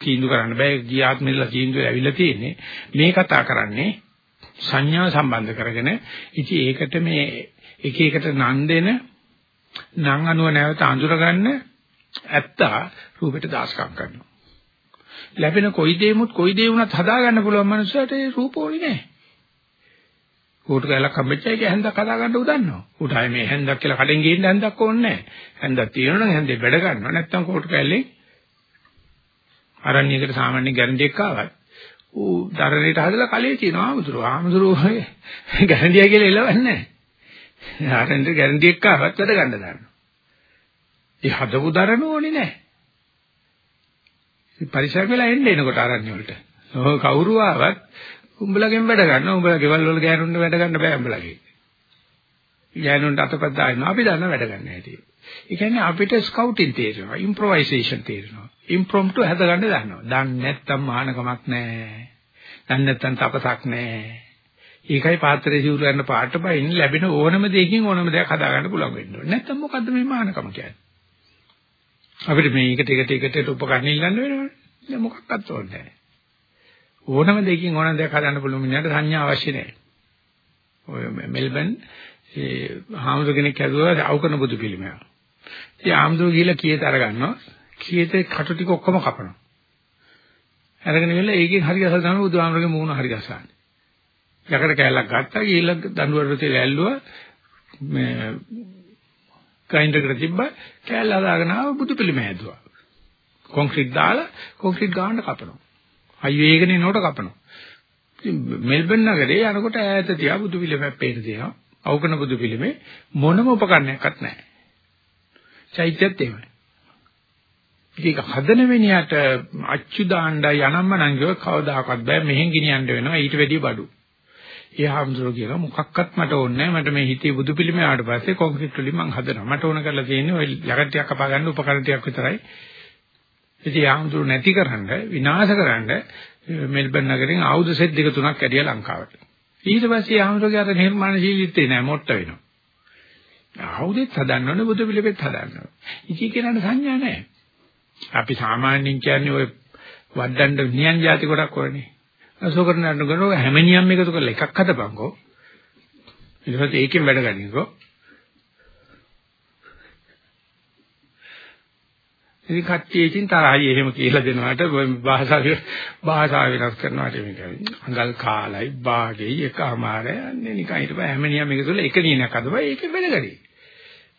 තීන්දුව කරන්න බෑ. ගියාත්මෙලා තීන්දුව ඇවිල්ලා තියෙන්නේ. මේ කතා කරන්නේ සංඥා සම්බන්ධ කරගෙන ඉතින් ඒකට මේ එක එකට නම් දෙන නම් අනුව නැවත අඳුර ගන්න ඇත්තා රූපෙට දාස්කම් කරනවා. ලැබෙන කොයි දෙයක්මුත් කොයි දේ වුණත් හදා ගන්න පුළුවන් මනුස්සයට ඒ රූප ඕනේ නැහැ. ඌට කැලක් හම්බෙච්ච එක හැන්දක් හදා ගන්න උදන්නවා. ඌට ආයේ මේ හැන්දක් කියලා කඩෙන් ගිහින් හැන්දක් ඕනේ නැහැ. හැන්දක් තියෙනවනම් හැන්දේ වැඩ ගන්නවා. නැත්තම් කෝටු කැල්ලේ අරණියකට සාමාන්‍ය ගැරන්ටි එකක් ආවත් ඌ දරණේට හදලා කලේ තියනවා ආමුදුරෝ. ආමුදුරෝ ගැරන්ටිය කියලා එලවන්නේ නැහැ. අරණියට ගැරන්ටි එකක් ආවත් වැඩ ගන්න දානවා. ඒ හදපු දරණ ඕනේ නැහැ. පරිසර වෙලා එන්නේ එනකොට අරණ්‍ය වලට. ඔව් කවුරු ආවත් උඹලගෙන් වැඩ ගන්න. උඹලා ගෙවල් වල ගෑනුන්ට වැඩ ගන්න බෑ උඹලගේ. ගෑනුන්ට අතපත් දාන්න අපි දන්න වැඩ ගන්න හැටි. ඒ කියන්නේ අපිට ස්කවුටින් තේරෙනවා, ඉම්ප්‍රොවයිසේෂන් තේරෙනවා. ඉම්ප්‍රොම්ප්ටු හැද ගන්න දන්නවා. දන්නේ නැත්තම් මහානකමක් නැහැ. දන්නේ නැත්තම් තපසක් නැහැ. ඒකයි පාත්‍රයේ සිවුරු ගන්න පාට බයින් ලැබෙන ඕනම දෙයකින් ඕනම දෙයක් හදා ගන්න පුළුවන් වෙන්න ඕනේ. නැත්තම් මොකද්ද මේ මහානකම කියන්නේ? අපිට මේක ටික ටික ටික උපකරණ ඉල්ලන්න වෙනවනේ. දැන් මොකක්වත් ඕනේ නැහැ. ඕනම දෙයකින් ඕනම දෙයක් හදන්න පුළුවන් මිනිහට සංඥා අවශ්‍ය නැහැ. ඔය මෙල්බන් ඒ හාමුදුර කෙනෙක් ඇදුවා අවකන බුදු පිළිමයක්. ඉතින් හාමුදුර ගිහිල්ලා කීයට අරගන්නවා. කීයට කටු ටික ඔක්කොම කපනවා. අරගෙන ගිහලා ඒකෙන් හරි ගසලා තමයි බුදුහාමුදුරගේ මූණ හරි ගසන්නේ. යකඩ කෑල්ලක් ගත්තා ගිහිල්ලා දඬුවර තියලා ඇල්ලුවා මේ ග්‍රයින්ඩර් එකට තිබ්බා කෑල්ල හදාගෙන ආව බුදු පිළිම හැදුවා. කොන්ක්‍රීට් දාලා කොන්ක්‍රීට් ගාන්න කපනවා. හයිවේ එකනේ නෝට කපනවා. මෙල්බන් නගරේ යනකොට ඈත තියා බුදු පිළිමයක් පේන තියෙනවා. අවකන බුදු පිළිමේ මොනම උපකරණයක්වත් නැහැ. චෛත්‍යයත් එහෙමයි. ඒක හදන වෙනියට අච්චු දාන්න යනම්ම නංගිව කවදාකවත් බෑ මෙහෙන් ගෙනියන්න වෙනවා ඊට වැඩිය බඩු. ඒ හාමුදුරුවෝ කියනවා මොකක්වත් මට ඕනේ නැහැ. මට මේ හිතේ බුදු පිළිම ආවට පස්සේ කොන්ක්‍රීට් වලින් මං හදනවා. මට ඕන කරලා තියෙන්නේ ওই යකඩ ටිකක් කපා ගන්න උපකරණ ටිකක් විතරයි. ඉතින් හාමුදුරුවෝ නැතිකරන්න විනාශකරන්න මෙල්බන් නගරෙන් ආයුධ සෙට් දෙක තුනක් ඇරියා ලංකාවට. ඊට පස්සේ හාමුදුරුවෝගේ අර නිර්මාණශීලීත්වය නැහැ මොට්ට වෙනවා. ආයුධෙත් හදන්න ඕනේ බුදු පිළිමෙත් හදන්න ඕනේ. ඉතින් කියනට සංඥා නැහැ. අපි සාමාන්‍යයෙන් කියන්නේ ওই වඩන්න නියන් જાති කොටක් වරනේ. අසෝකරණන්න කරන හැම නියම් එකතු කරලා එකක් හදපන්කෝ. ඊට පස්සේ ඒකෙන් වැඩ ගන්නකෝ. ඉතින් කට්ටිය ඉතින් තරහයි එහෙම කියලා දෙනවාට භාෂාව භාෂාව වෙනස් කරනවාට මේක අඟල් කාලයි භාගෙයි එකමාරයි අන්නේ නිකන් ඊට පස්සේ හැම නියම එක තුල එක නියනක් අදවා ඒක වෙනගඩි.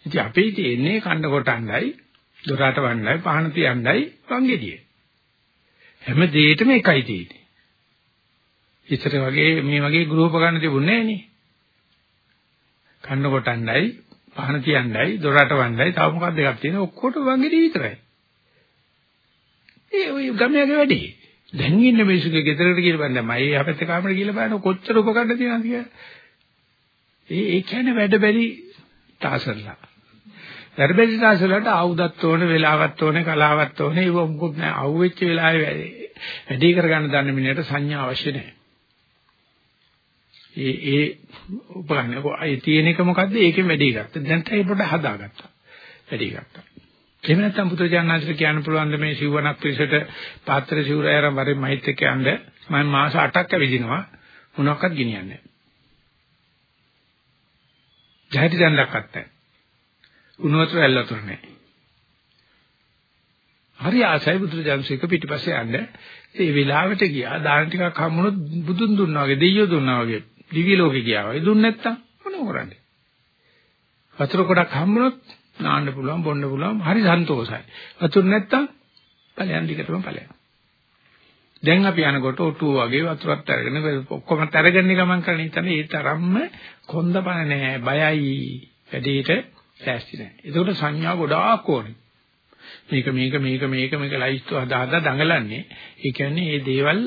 ඉතින් අපේ තියෙන්නේ කණ්ඩ කොටණ්ඩයි දොරට වණ්ඩයි පහන තියණ්ඩයි වංගෙඩිය. හැම දෙයකම එකයි තියෙන්නේ. ඉතර වගේ මේ වගේ ගෘහපකරණ තිබුණේ නෑනේ. කණ්ඩ කොටණ්ඩයි පහන තියණ්ඩයි දොරට වණ්ඩයි තව මොකක්ද දෙකක් තියෙන ඔක්කොට වංගෙඩිය විතරයි. ඒ ඔය ගමයාගේ වැඩි. දැන් ඉන්න මිනිස්සුගේ ගෙදරට කියලා බලන්න මම ඒ අපිට කාමරේ කියලා බලන්න කොච්චර උපකරණ තියෙනවද කියලා. ඒ ඒ කියන්නේ වැඩ බැරි තාසරලා. වැඩ බැරි තාසරලට ආයුධත් ඕනේ, වෙලාවක් ඕනේ, කලාවක් ඕනේ. ඒක මොකුත් නැහැ. අවුෙච්ච වෙලාවේ වැඩි කරගන්න දන්න මිනිහට සංඥා අවශ්‍ය නැහැ. ඒ ඒ උපකරණ ඒ තියෙන එක මොකද්ද? ඒකෙන් වැඩි ගත්තා. දැන් තේ පොඩ හදාගත්තා. වැඩි ගත්තා. එහෙම නැත්නම් පුත්‍රජානනාංශට කියන්න පුළුවන් මේ සිවණක් පිළිසෙට පාත්‍ර සිවුර ඇරන් වරේ මහිත් එක්ක යන්න මම මාස 8ක් ඇවිදිනවා මොනවාක්වත් ගෙනියන්නේ නැහැ. ජයටි දණ්ඩක්වත් නැහැ. උණුවතුර ඇල්ලතුර නැහැ. හරි ආසයි පුත්‍රජානසික පිටිපස්සේ යන්න. ඒ වෙලාවට ගියා දාන ටිකක් හම්බුනොත් බුදුන් දුන්නා වගේ දෙයියෝ දුන්නා වගේ දිවි ලෝකේ ගියා වගේ දුන්නේ නැත්තම් මොනව කරන්නේ? වතුර කොටක් හම්බුනොත් නාන්න පුළුවන් බොන්න පුළුවන් හරි සන්තෝෂයි. වතුර නැත්තම් ඵලයන් දිගටම ඵලයන්. දැන් අපි යනකොට ඔටුව වගේ වතුරත් අරගෙන ඔක්කොම අරගෙන ගමන් කරන ඉතින් ඒ තරම්ම කොන්දපණ නැහැ බයයි වැඩේට ලෑස්ති නැහැ. ඒකට සංඥා ගොඩාක් ඕනේ. මේක මේක මේක මේක මේක ලයිස්තු හදා හදා දඟලන්නේ. ඒ කියන්නේ මේ දේවල්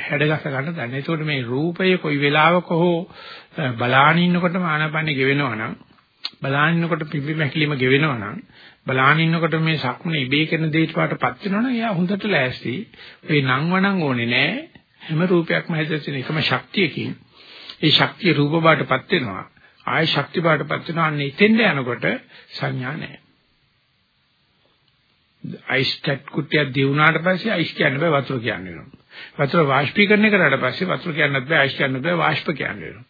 හැඩගස ගන්න දන්නේ. ඒකට මේ රූපය කොයි වෙලාවක හෝ බලාන ඉන්නකොට ආනපන්නේ ගෙවෙනවා නම් බලාන ඉන්නකොට පිපි මැකිලිම ගෙවෙනවා නම් බලාන ඉන්නකොට මේ සක්මන ඉබේ කරන දෙයට පාටපත් වෙනවා නම් එයා හොඳට ලෑස්ති. ඒ නංවනං ඕනේ නෑ. හැම රූපයක්ම හැදෙන එකම ශක්තියකින් ඒ ශක්තිය රූප බාටපත් වෙනවා. ආය ශක්ති බාටපත් වෙනවා. අන්න එතෙන්ද යනකොට සංඥා නෑ. අයිස්ටැට් කුට්ටියක් දියුණාට පස්සේ අයිස් කියන්න බෑ වතුර කියන්න වෙනවා. වතුර වාෂ්පීකරණය කරාට පස්සේ වතුර කියන්නත් බෑ අයිස් කියන්න බෑ වාෂ්ප කියන්න වෙනවා.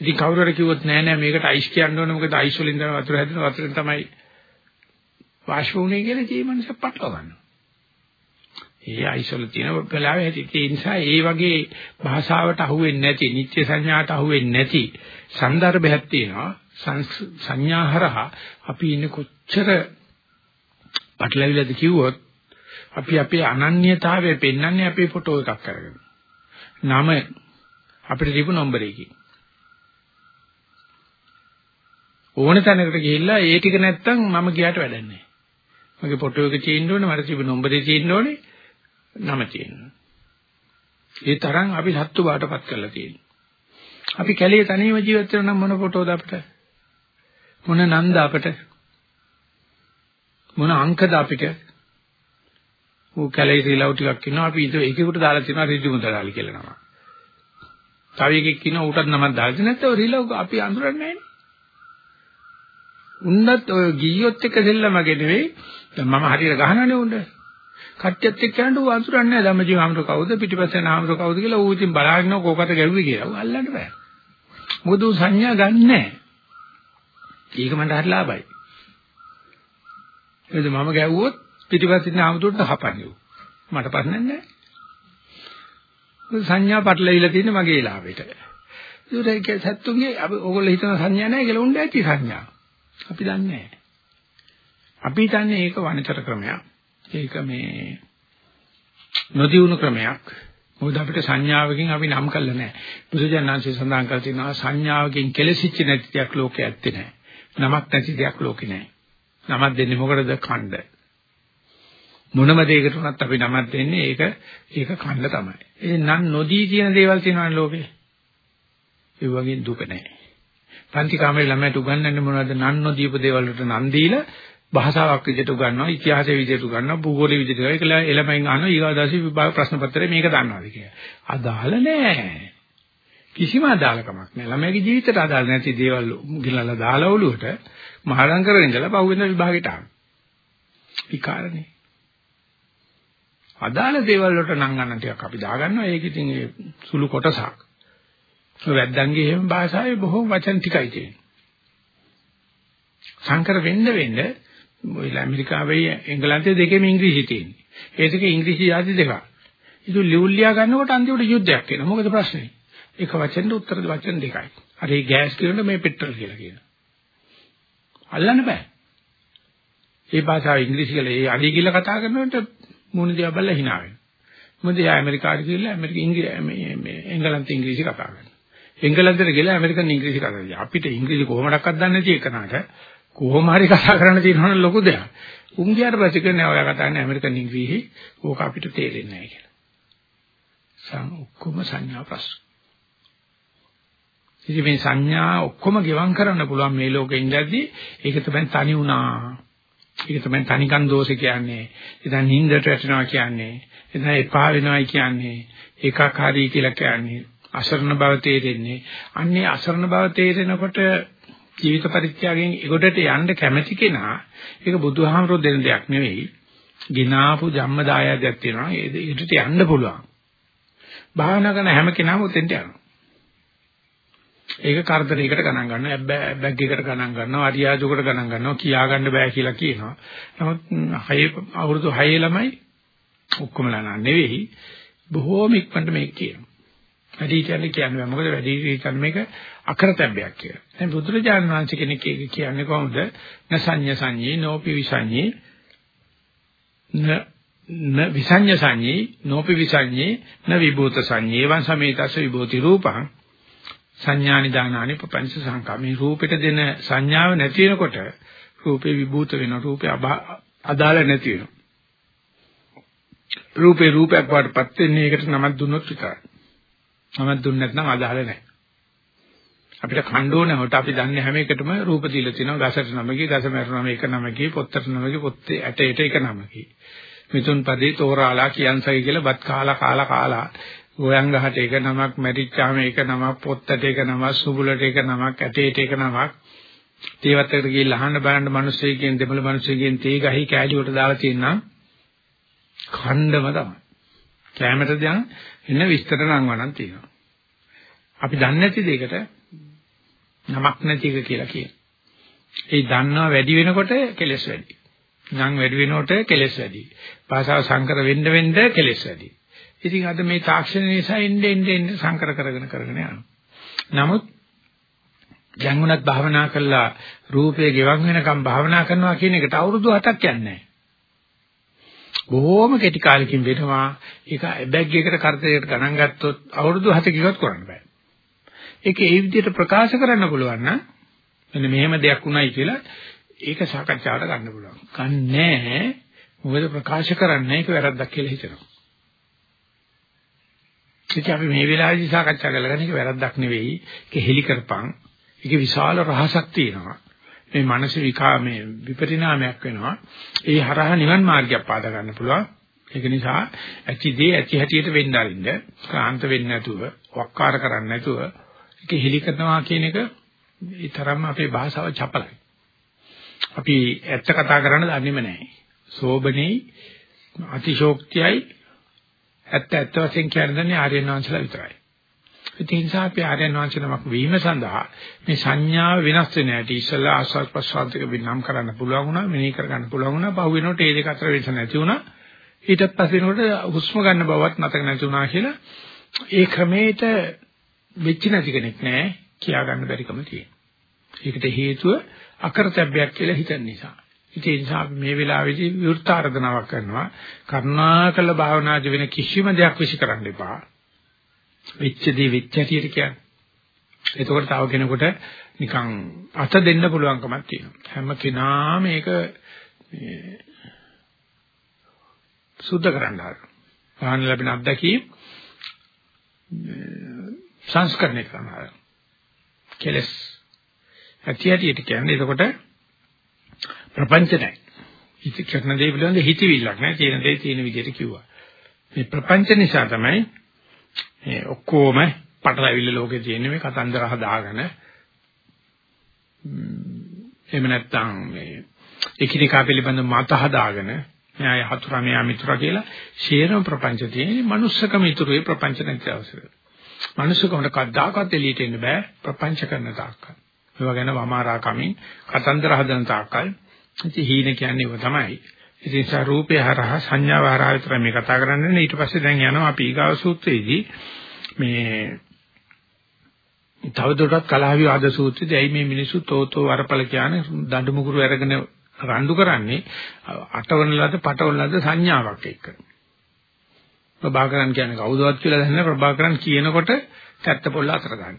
ඉතින් කවුරු හරි කිව්වොත් නෑ නෑ මේකට අයිස් කියන්න ඕනේ මොකද අයිස් වලින් තමයි වතුර හැදෙන වතුරෙන් තමයි වාෂ්ප වුනේ කියලා ඒ මනස පටව ගන්නවා. ඒ අයිස් වල තියෙන වෙලාවේ හැටි ඒ නිසා ඒ වගේ භාෂාවට අහුවෙන්නේ නැති නිත්‍ය සංඥාට අහුවෙන්නේ නැති સંદર્ભයක් තියෙනවා සංඥාහරහ අපි ඉන්නේ කොච්චර පටලවිලද කිව්වොත් අපි අපේ අනන්‍යතාවය පෙන්වන්නේ අපේ ෆොටෝ එකක් කරගෙන. නම අපිට දීපු නම්බරයකින්. ඕන තැනකට ගිහිල්ලා ඒ ටික නැත්තම් මම ගියාට වැඩක් නැහැ. මගේ ෆොටෝ එක තියෙන්න ඕනේ, මට තිබු නම්බරේ තියෙන්න ඕනේ, නම තියෙන්න. ඒ තරම් අපි සත්තු බාටපත් කරලා තියෙනවා. අපි කැලේ තනියම ජීවත් වෙන නම් මොන ෆොටෝද අපිට? මොන නන්ද අපිට? මොන අංකද අපිට? ඌ කැලේ රිලව් ටිකක් ඉන්නවා අපි ඒක ඒකෙකුට දාලා තියෙනවා රිජු මුදලාලි කියලා නම. තව එකෙක් ඉන්නවා ඌටත් නමක් දාලා තියෙන නැත්නම් රිලව් අපි අඳුරන්නේ නැහැ. උන්නත් ඔය ගියොත් එක දෙල්ලමගේ නෙවෙයි මම හරියට ගහනනේ උන්න. කට්ටියත් එක්ක යනකොට ඌ අඳුරන්නේ නැහැ ධම්මජීව හාමුදුර කවුද පිටිපස්සේ නාමතුරු කවුද කියලා ඌ ඉතින් බලාගෙන කෝකට ගැව්වේ කියලා. ඌ අල්ලන්න බෑ. මොකද ඌ සංඥා ගන්නෑ. ඒක මට හරි ලාභයි. එද මම ගැව්වොත් පිටිපස්සේ ඉන්න ආමුදුරට හපන්නේ. මට ප්‍රශ්නයක් නැහැ. සංඥා පටලවිලා තියෙන්නේ මගේ ලාභෙට. ඒක සත්තුන්ගේ අපි ඕගොල්ලෝ හිතන සංඥා නැහැ කියලා උන්නේ ඇති සංඥා. අපි දන්නේ නැහැ. අපි දන්නේ ඒක වනිතර ක්‍රමයක්. ඒක මේ නොදියුණු ක්‍රමයක්. මොකද අපිට සංඥාවකින් අපි නම් කළා නැහැ. බුදුජානනාංශය සඳහන් කර තියෙනවා සංඥාවකින් කෙලසිච්ච නැති දෙයක් ලෝකේ ඇත්තේ නැහැ. නමක් නැති දෙයක් ලෝකේ නැහැ. නමක් දෙන්නේ මොකටද? ඛණ්ඩ. මොනම දෙයකට උනත් අපි නමක් දෙන්නේ ඒක ඒක ඛණ්ඩ තමයි. ඒ නම් නොදී කියන දේවල් තියෙනවනේ ලෝකේ. ඒ වගේ දුක නැහැ. පන්ති කාමරේ ළමයට උගන්වන්නේ මොනවද? නන් නොදීපු දේවල් වලට නම් දීලා භාෂාවක් විදිහට උගන්වනවා, ඉතිහාසයේ විදිහට උගන්වනවා, භූගෝලයේ විදිහට උගන්වනවා. ඒක එළමෙන් අහනවා ඊගාදාසි විභාග ප්‍රශ්න පත්‍රයේ මේක දන්නවාද කියලා. අදාළ නැහැ. කිසිම අදාළකමක් නැහැ. ළමයාගේ ජීවිතයට අදාළ නැති දේවල් ගිලලා දාලා ඔළුවට මහරම් කරගෙන ඉඳලා පහුවෙන විභාගෙට ආවා. විකාරනේ. අදාළ දේවල් වලට නම් ගන්න ටිකක් අපි දාගන්නවා. ඒක ඉතින් ඒ සුළු කොටසක්. වැද්දන්ගේ එහෙම භාෂාවේ බොහෝ වචන ටිකයි තියෙන්නේ. සංකර වෙන්න වෙන්න ඔය ඇමරිකාවේ එංගලන්තයේ දෙකේම ඉංග්‍රීසි තියෙන්නේ. ඒ දෙකේ ඉංග්‍රීසි ආදි දෙකක්. ඒක ලියුල්ලියා ගන්නකොට අන්තිමට යුද්ධයක් වෙනවා. මොකද ප්‍රශ්නේ? එක වචෙන්ද උත්තර වචන දෙකයි. අර මේ ගෑස් කියනකොට මේ පෙට්‍රල් කියලා කියනවා. අල්ලන්න බෑ. ඒ භාෂාව ඉංග්‍රීසි කියලා ඒ අඩිය කියලා කතා කරනකොට මොන දිහා බලලා hina වෙනවා. මොකද එයා ඇමරිකාට ගිහලා ඇමරික ඉංග්‍රීසි මේ මේ එංගලන්ත ඉංග්‍රීසි කතා කරනවා. එංගලන්තෙට ගිහලා ඇමරිකන් ඉංග්‍රීසි කතා කරනවා. අපිට ඉංග්‍රීසි කොහොමඩක්වත් දන්නේ නැති එකනට කොහොම හරි කතා කරන්න තියෙනවනම් ලොකු දෙයක්. උන් ගියාට පස්සේ කියන්නේ ඔයා කතා කරන්නේ ඇමරිකන් ඉංග්‍රීසි ඕක අපිට තේරෙන්නේ නැහැ කියලා. සම් ඔක්කොම සංඥා ප්‍රශ්න. ඉතින් මේ සංඥා ඔක්කොම ගෙවම් කරන්න පුළුවන් මේ ලෝකෙ ඉඳද්දී ඒක තමයි තනි වුණා. ඒක තමයි තනිකන් දෝෂ කියන්නේ. ඉතින් නින්දට වැටෙනවා කියන්නේ. ඉතින් එපා වෙනවායි කියන්නේ. ඒකාකාරී කියලා කියන්නේ. අසරණ බව තේරෙන්නේ. අන්නේ අසරණ බව තේරෙනකොට ජීවිත පරිත්‍යාගයෙන් ඒකට යන්න කැමැති කෙනා ඒක බුදුහාමරෝ දෙන දෙයක් නෙවෙයි. ගිනාපු ජම්ම දායාදයක් තියෙනවා. ඒකට යන්න පුළුවන්. භාවනා කරන හැම කෙනාම උතෙන්ට යනවා. ඒක කරදරයකට ගණන් ගන්නවා බැග් එකකට ගණන් ගන්නවා අරියාජුකට ගණන් ගන්නවා කියා ගන්න බෑ කියලා කියනවා නමුත් හයේ අවුරුදු 6 ළමයි ඔක්කොමලා නෙවෙයි බොහෝම ඉක්මනට මේක කියනවා වැඩි හිටියන් කියන්නේ මොකද වැඩි හිටියන් මේක අකරතැබ්බයක් කියලා. දැන් බුදුරජාණන් වහන්සේ කෙනෙක් කියන්නේ කොහොමද? නසඤ්ඤ සංඤේ නෝපි විසඤ්ඤේ න විසඤ්ඤ සංඤේ නෝපි විසඤ්ඤේ න විභූත සංඤේ එවං සමේතස විභූති රූපං සංඥානි දානානි පపంచ සංකා. මේ රූපෙට දෙන සංඥාව නැති වෙනකොට රූපේ විභූත වෙනවා. රූපේ අදාළ නැති වෙනවා. රූපේ රූපයක් වඩපත් වෙන්නේ ඒකට නමක් දුන්නොත් විතරයි. නමක් දුන්නේ නැත්නම් අදාළ නැහැ. අපිට කණ්ඩෝ නැවට අපි දන්නේ හැම එකටම රූප දීලා තිනවා ගසට නමකී ගස මරනම එක නමකී පොත්තට නමකී පොත්තේ ඇටයට එක නමකී. මිතුන් පදේ තෝරාලා කියන්සයි කියලා බත් කාලා කාලා කාලා ගෝයන් ගහට එක නමක් මැරිච්චාම එක නමක් පොත්තට එක නමක් සුබුලට එක නමක් ඇටේට එක නමක්. තේවත්තකට ගිහිල්ලා අහන්න බලන්න මිනිස්සෙකින් දෙමළ මිනිස්සෙකින් තේ ගහයි කෑලි වලට දාලා තියෙනවා ඛණ්ඩම තමයි. කැමරට දැන් එන්න විස්තර නම් වණන් තියෙනවා. අපි දන්නේ නැති දෙයකට නමක් නැති එක කියලා කියනවා. ඒ දන්නවා වැඩි වෙනකොට කෙලස් වැඩි. නම් වැඩි වෙනකොට කෙලස් වැඩි. භාෂාව සංකර වෙන්න වෙන්න කෙලස් වැඩි. ඉතින් අද මේ තාක්ෂණ නිසා එන්නේ එන්නේ එන්නේ සංකර කරගෙන කරගෙන යනවා. නමුත් ජංගුණත් භාවනා කළා රූපේ ගෙවන් වෙනකම් භාවනා කරනවා කියන එකට අවුරුදු 7ක් යන්නේ බොහෝම කෙටි කාලෙකින් වෙනවා. ඒක බැග් එකකට කරදරයකට ගණන් ගත්තොත් අවුරුදු 7කිවත් කරන්න බෑ. ඒක ඒ විදිහට ප්‍රකාශ කරන්න පුළුවන් නම් මෙන්න මෙහෙම දෙයක් උණයි කියලා ඒක සාකච්ඡාවට ගන්න පුළුවන්. ගන්නෑ මොකද ප්‍රකාශ කරන්නේ ඒක වැරද්දක් කියලා හිතනවා. ඉතින් අපි මේ වෙලාවේදී සාකච්ඡා කරලා ගන්න එක වැරද්දක් නෙවෙයි. ඒක හෙලි කරපන්. ඒකේ විශාල රහසක් තියෙනවා. මේ මානසික විකා මේ විපරිණාමයක් වෙනවා. ඒ හරහා නිවන් මාර්ගයක් පාදා ගන්න පුළුවන්. ඒක නිසා ඇති දේ ඇති හැටියට වෙන්න අරින්න. කාන්ත වෙන්නේ නැතුව, වක්කාර කරන්නේ නැතුව ඒක හෙලි කරනවා කියන එක ඒ තරම්ම අපේ භාෂාව චපලයි. අපි ඇත්ත කතා කරන්න දන්නේම නැහැ. සෝබනේ අතිශෝක්තියයි ඇත්ත ඇත්ත වශයෙන් කියන්නේ ආර්යයන් වහන්සේලා විතරයි. ඒ නිසා අපි ආර්යයන් වහන්සේනමක් වීම සඳහා මේ සංඥාව වෙනස් වෙන හැටි ඉස්සලා ආස්වාද ප්‍රසවාදික විනම් කරන්න පුළුවන් වුණා, මෙනෙහි කර ගන්න පුළුවන් වුණා, පහු වෙනකොට ඒ දෙක අතර වෙනස නැති වුණා. ඊට පස්සේ වෙනකොට හුස්ම ගන්න බවත් නැතක නැති වුණා කියලා ඒ ක්‍රමයට වෙච්ච නැති කෙනෙක් නෑ කියා ගන්න බැරිකම තියෙනවා. ඒකට හේතුව අකරතැබ්බයක් කියලා හිතන නිසා. ඒ නිසා අපි මේ වෙලාවේදී විවෘත ආර්දනාවක් කරනවා. කරුණාකර භාවනාදී වෙන කිසිම දෙයක් විශ්ි කරන්න එපා. වෙච්ච දේ වෙච්ච හැටියට කියන්නේ. එතකොට තව කෙනෙකුට නිකන් අත දෙන්න පුළුවන්කමක් තියෙනවා. හැම කෙනාම මේක සුද්ධ කරන්න හදනවා. ආහන ලැබෙන අත්දැකීම් සංස්කරණය කරන්න හදනවා. කෙලස් ඇති හැටියට කියන්නේ එතකොට ප්‍රපංච නැහැ. හිත කරන දේ පිළිබඳ හිතවිල්ලක් නැහැ. තියෙන දේ තියෙන විදිහට කිව්වා. මේ ප්‍රපංච නිසා තමයි මේ ඔක්කොම පටලැවිල්ල ලෝකේ තියෙන්නේ මේ කතන්දර හදාගෙන එහෙම නැත්නම් මේ එකිනෙකා පිළිබඳ මත හදාගෙන න්යාය හතුරා මෙයා මිතුරා කියලා ශේරම ප්‍රපංච තියෙන්නේ මනුස්සකම ඉතුරුේ ප්‍රපංච නැති අවසරය. මනුස්සකමට කද්දාකත් එළියට එන්න බෑ ප්‍රපංච කරන තාක්කල්. ඒවා ගැන වමාරා කමින් කතන්දර හදන තාක්කල් ඉතින් හීන කියන්නේ ඒව තමයි. ඉතින් ඒ රූපේ හරහා සංඥාව හරහා විතර මේ කතා කරන්නේ ඊට පස්සේ දැන් යනවා අපි ඊගාව සූත්‍රයේදී මේ තවදුරටත් කලහවි ආද සූත්‍රයේදී ඇයි මේ මිනිස්සු තෝතෝ වරපල කියන්නේ දඬු මුගුරු අරගෙන රණ්ඩු කරන්නේ අටවන ලද පටවන ලද සංඥාවක් එක්ක. ප්‍රභාකරන් කියන්නේ කවුදවත් කියලා දන්නේ ප්‍රභාකරන් කියනකොට කැත්ත පොල්ල අතර ගන්න.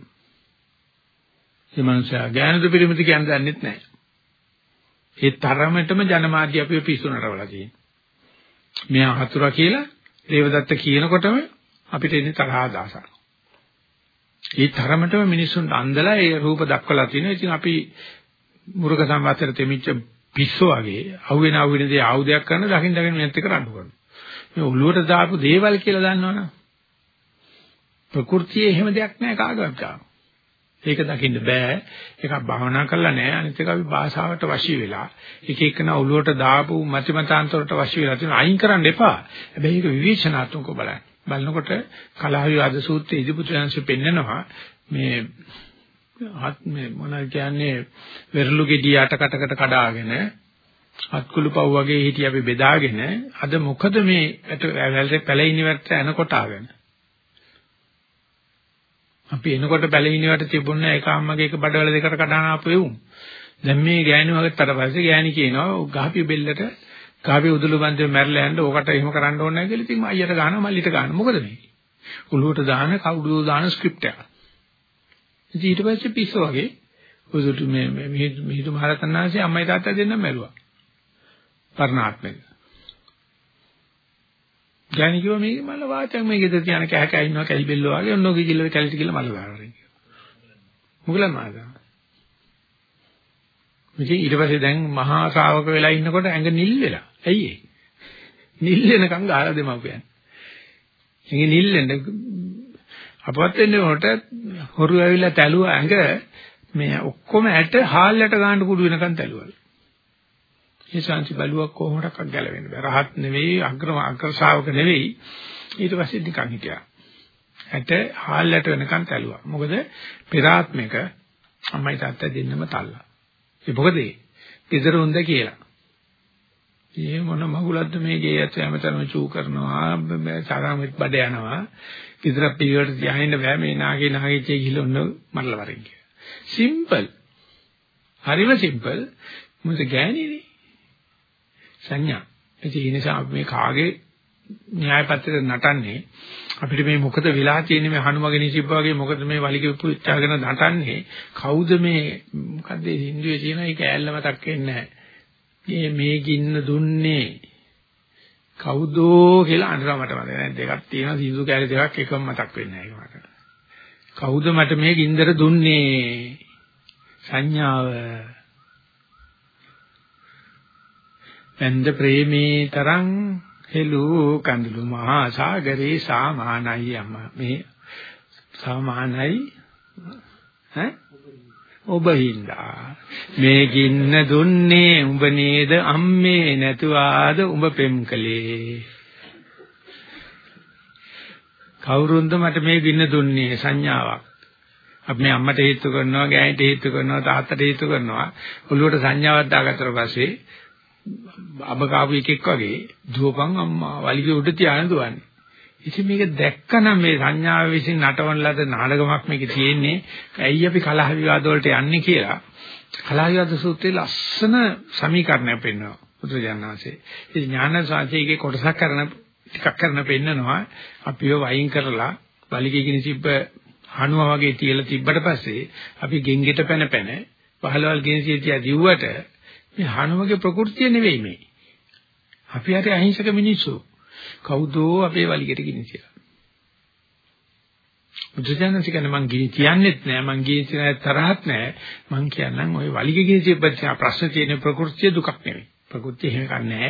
මේ මනුස්සයා ඥානද පිරිමිති කියන්නේ දන්නෙත් නැහැ. ඒ තරමටම ජනමාධ්‍ය අපිව පිස්සුනටවලා තියෙනවා. මෙයා හතුරා කියලා දේවදත්ත කියනකොටම අපිට එන්නේ තරහ අදහසක්. ඒ තරමටම මිනිස්සුන්ට අන්දලා ඒ රූප දක්වලා තිනවා. ඉතින් අපි මුර්ග සම්වත්තර දෙමිච්ච පිස්සෝ වගේ අහුවෙන අහුවෙන දේ ආයුධයක් කරන දකින් දකින් මෙත් එක රණ්ඩු කරනවා. මේ ඔළුවට දාපු දේවල් කියලා දන්නවනේ. ප්‍රകൃතියේ එහෙම දෙයක් නැහැ කාගවත් ගාව. ඒක දකින්න බෑ. එකක් භාවනා කරලා නැහැ. අනිත් එක අපි භාෂාවට වශී වෙලා එක එකන ඔළුවට දාපු මතිමතාන්තරට වශී වෙලා තියෙන අයින් කරන්න එපා. හැබැයි ඒක විවේචනාත්මකව බලන්න. බලනකොට කලහවි ආද සූත්‍රයේ ඉදිපුත්‍රයන්සෙ පෙන්නනවා මේ හත් මේ මොනවද කියන්නේ වෙරළු ගෙඩිය අටකටකට කඩාගෙන අත්කුළු පව් වගේ හිටිය අපි බෙදාගෙන අද මොකද මේ පැලින් ඉවරට එනකොට ආගෙන අපි එනකොට බැලවිනිවට තිබුණ එක අම්මගේ එක බඩවැල දෙකට කඩන ආපු එවුම්. දැන් මේ ගෑණි වගේට පස්සේ ගෑණි කියනවා ගහපි බෙල්ලට ගහපි උදුළු බන්දේ මැරලා යන්න ඕකට එහෙම කරන්න ඕනේ නැහැ කියලා ඉතින් අයියට ගන්නවා මල්ලිට ගන්නවා. මොකද මේ? උළුවට දාන කවුඩුව දාන ස්ක්‍රිප්ට් එක. ඉතින් ඊට පස්සේ පිස්සු වගේ උදුට මේ මිහිඳු මහරතන් වහන්සේ අම්මයි තාත්තා දෙන්නම මැරුවා. පරණාත්මක. ගෑණි කිව්වා මේ මල වාචක් මේ ගෙදර තියන කෑ කෑ ඉන්නවා කැලි බෙල්ලෝ වගේ ඔන්න ඔගේ කිල්ල කැලිට කියලා මල දානවා. මොකලම ආදා. ඉතින් ඊට පස්සේ දැන් මහා ශ්‍රාවක වෙලා ඉන්නකොට ඇඟ නිල් වෙලා. ඇයි ඒ? නිල් වෙනකම් ගහලා දෙමව්පියන්. ඇඟ නිල් වෙන්න අපවත් වෙන්නේ උන්ට හොරු ඇවිල්ලා තැලුවා ඇඟ මේ ඔක්කොම ඇට හාල්ලට ගන්න කුඩු වෙනකන් තැලුවලු. ඒ ශාන්ති බලුවක් කොහොමඩක්වත් ගැලවෙන්න බෑ. රහත් නෙවෙයි, අග්‍රම අග්‍ර ශ්‍රාවක නෙවෙයි. ඊට පස්සේ නිකන් හිටියා. ඇට හාල්ලට වෙනකන් තැලුවා. මොකද පෙරාත්මක අම්මයි තාත්තා දෙන්නම තල්ලා. ඒ මොකද ඒ? ගෙදර හොඳ කියලා. ඒ මොන මගුලක්ද මේ ගේ ඇත හැමතැනම චූ කරනවා, සාරාමෙත් බඩ යනවා. ගෙදර පිළිවෙලට තියාගෙන බෑ මේ නාගේ නාගේච්චේ ගිහලා ඔන්න මරලා වරින් කියලා. සිම්පල්. හරිම සිම්පල්. මොකද ගෑණිනේ. සංඥා. ඒ නිසා අපි මේ කාගේ න්‍යාය පත්‍රයට නටන්නේ? අපිට මේ මොකද වෙලා තියෙන්නේ? මේ හනුමගේ නිසිබ්බ වගේ මොකද මේ වලිගේ පුච්චාගෙන නටන්නේ? කවුද මේ මොකද හින්දුවේ තියෙන? එක ඇල්ල මතක් වෙන්නේ නැහැ. මේ ගින්න දුන්නේ කවුදෝ කියලා අඬනවා මට මතක නැහැ. දෙකක් තියෙනවා සින්දු කැලේ දෙකක් එකම මතක් වෙන්නේ නැහැ මට. කවුද මට මේ ගින්දර දුන්නේ? සංඥාව. වැන්ද ප්‍රේමී තරං හෙළු කඳුළු මහා සාගරේ සාමානයි යම මේ සාමානයි ඈ? ඔබ හින්දා. මේ ගින්න දුන්නේ උඹ නේද අම්මේ නැතුවාද උඹ පෙම් කලේ කවුරුන්ද මට මේ ගින්න දුන්නේ සංඥාවක්? අපි මේ අම්මට හේතු කරනවා ගෑණිට හේතු කරනවා තාත්තට හේතු කරනවා. ඔළුවට සංඥාවක් දාගත්තට පස්සේ අබ කාපු එකෙක් වගේ දුවපන් අම්මා වලිගේ උඩ තියාගෙන දුවන්නේ. ඉතින් මේක දැක්කනම් මේ සංඥාව විසින් නටවන ලද නාටකමක් මේකේ තියෙන්නේ. ඇයි අපි කලහ විවාද වලට යන්නේ කියලා. කලහ විවාද සූත්‍රයේ ලස්සන සමීකරණයක් පෙන්වනවා බුදුජානනාංශේ. ඉතින් ඥාන සාංශයේ කොටසක් කරන ටිකක් කරන පෙන්නනවා අපිව වයින් කරලා වලිගේ කිනිසිබ්බ හනුව වගේ තියලා තිබ්බට පස්සේ අපි ගෙන්ගෙට පැන පැන පහළවල් ගෙන්සිය තියා දිව්වට මේ හනුවගේ ප්‍රകൃතිය නෙවෙයි මේ. අපි හරි අහිංසක මිනිස්සු. කවුදෝ අපේ වලිගෙට ගිනි තියලා. බුදුසසුනස කියන්නේ මං ගිනි තියන්නෙත් නෑ මං ගිනි තියන තරහක් නෑ මං කියන්නම් ওই වලිග ගිනි තියපච්ච ප්‍රශ්න තියෙන ප්‍රകൃතිය දුකක් නෙවෙයි. ප්‍රകൃතිය එහෙම කන්නේ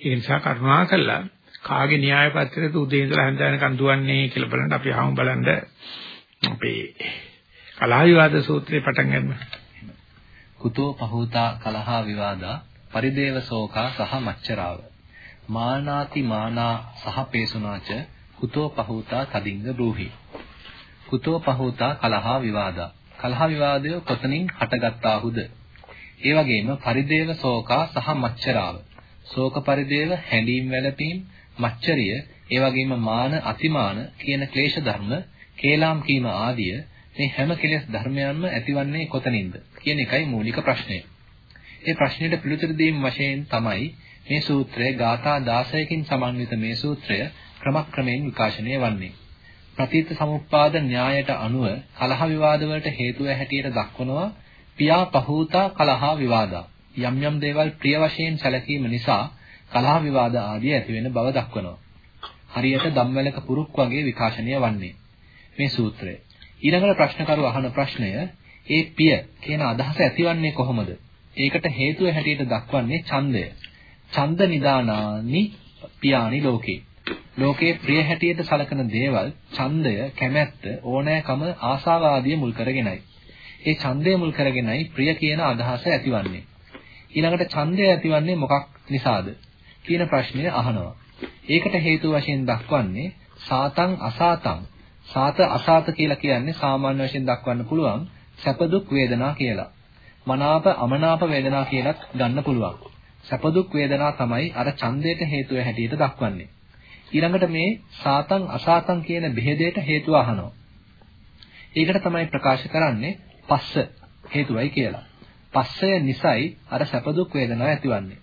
ඒ නිසා කරුණා කළා කාගේ න්‍යාය පත්‍රයද උදේ ඉඳලා හඳ යනකන් දුවන්නේ කියලා බලන්න අපි ආවම බලන්න අපේ කලාවිවාද සූත්‍රේ පටන් ගන්නවා. කුතෝ පහූතා කලහා විවාදා පරිදේව ශෝකා සහ මච්චරාව. මානාති මානා සහ පේසුනාච කුතෝ පහූතා තදින්ග බ්‍රූහි කුතෝ පහූතා කලහා විවාදා. කලහ විවාදය කොතනින් හටගත්තාහුද? ඒ වගේම පරිදේව ශෝකා සහ මච්චරාව. ශෝක පරිදේව හැඬීම් වැළපීම් මච්චරිය ඒ වගේම මාන අතිමාන කියන ක්ලේශ ධර්ම කේලාම් කීම ආදිය මේ හැම කෙලෙස් ධර්මයන්ම ඇතිවන්නේ කොතනින්ද කියන එකයි මූලික ප්‍රශ්නය. ඒ ප්‍රශ්නෙට පිළිතුරු දීම වශයෙන් තමයි මේ සූත්‍රය ගාථා 16කින් සමන්විත මේ සූත්‍රය ක්‍රමක්‍රමයෙන් විකාශනය වන්නේ. ප්‍රතිත් සමුප්පාද න්‍යායට අනුව කලහ විවාද වලට හේතුව හැටියට දක්වනවා පියා පහූතා කලහ විවාදා. යම් යම් දේවල් ප්‍රිය වශයෙන් සැලකීම නිසා කලහ විවාද ආදී ඇති වෙන බව දක්වනවා. හරියට ධම්මලක පුරුක් වගේ විකාශනය වන්නේ මේ සූත්‍රය. ඊළඟට ප්‍රශ්නකරු අහන ප්‍රශ්නය ඒ පිය කියන අදහස ඇතිවන්නේ කොහොමද? ඒකට හේතුව හැටියට දක්වන්නේ ඡන්දය. ඡන්ද නිදානානි පියානි ලෝකේ. ලෝකේ ප්‍රිය හැටියට සලකන දේවල් ඡන්දය, කැමැත්ත, ඕනෑකම, ආසාව ආදිය මුල් කරගෙනයි. ඒ ඡන්දය මුල් කරගෙනයි ප්‍රිය කියන අදහස ඇතිවන්නේ. ඊළඟට ඡන්දය ඇතිවන්නේ මොකක් නිසාද? කියන ප්‍රශ්නය අහනවා. ඒකට හේතු වශයෙන් දක්වන්නේ සාතං අසාතං සාත අසාත කියලා කියන්නේ සාමාන්‍ය වශයෙන් දක්වන්න පුළුවන් සැප දුක් වේදනා කියලා. මනාප අමනාප වේදනා කියලත් ගන්න පුළුවන්. සැප දුක් වේදනා තමයි අර ඡන්දයට හේතුව හැටියට දක්වන්නේ. ඊළඟට මේ සාතං අසාතං කියන බෙහෙදයට හේතුව අහනවා. ඒකට තමයි ප්‍රකාශ කරන්නේ පස්ස හේතුවයි කියලා. පස්සය නිසයි අර සැප දුක් වේදනා ඇතිවන්නේ.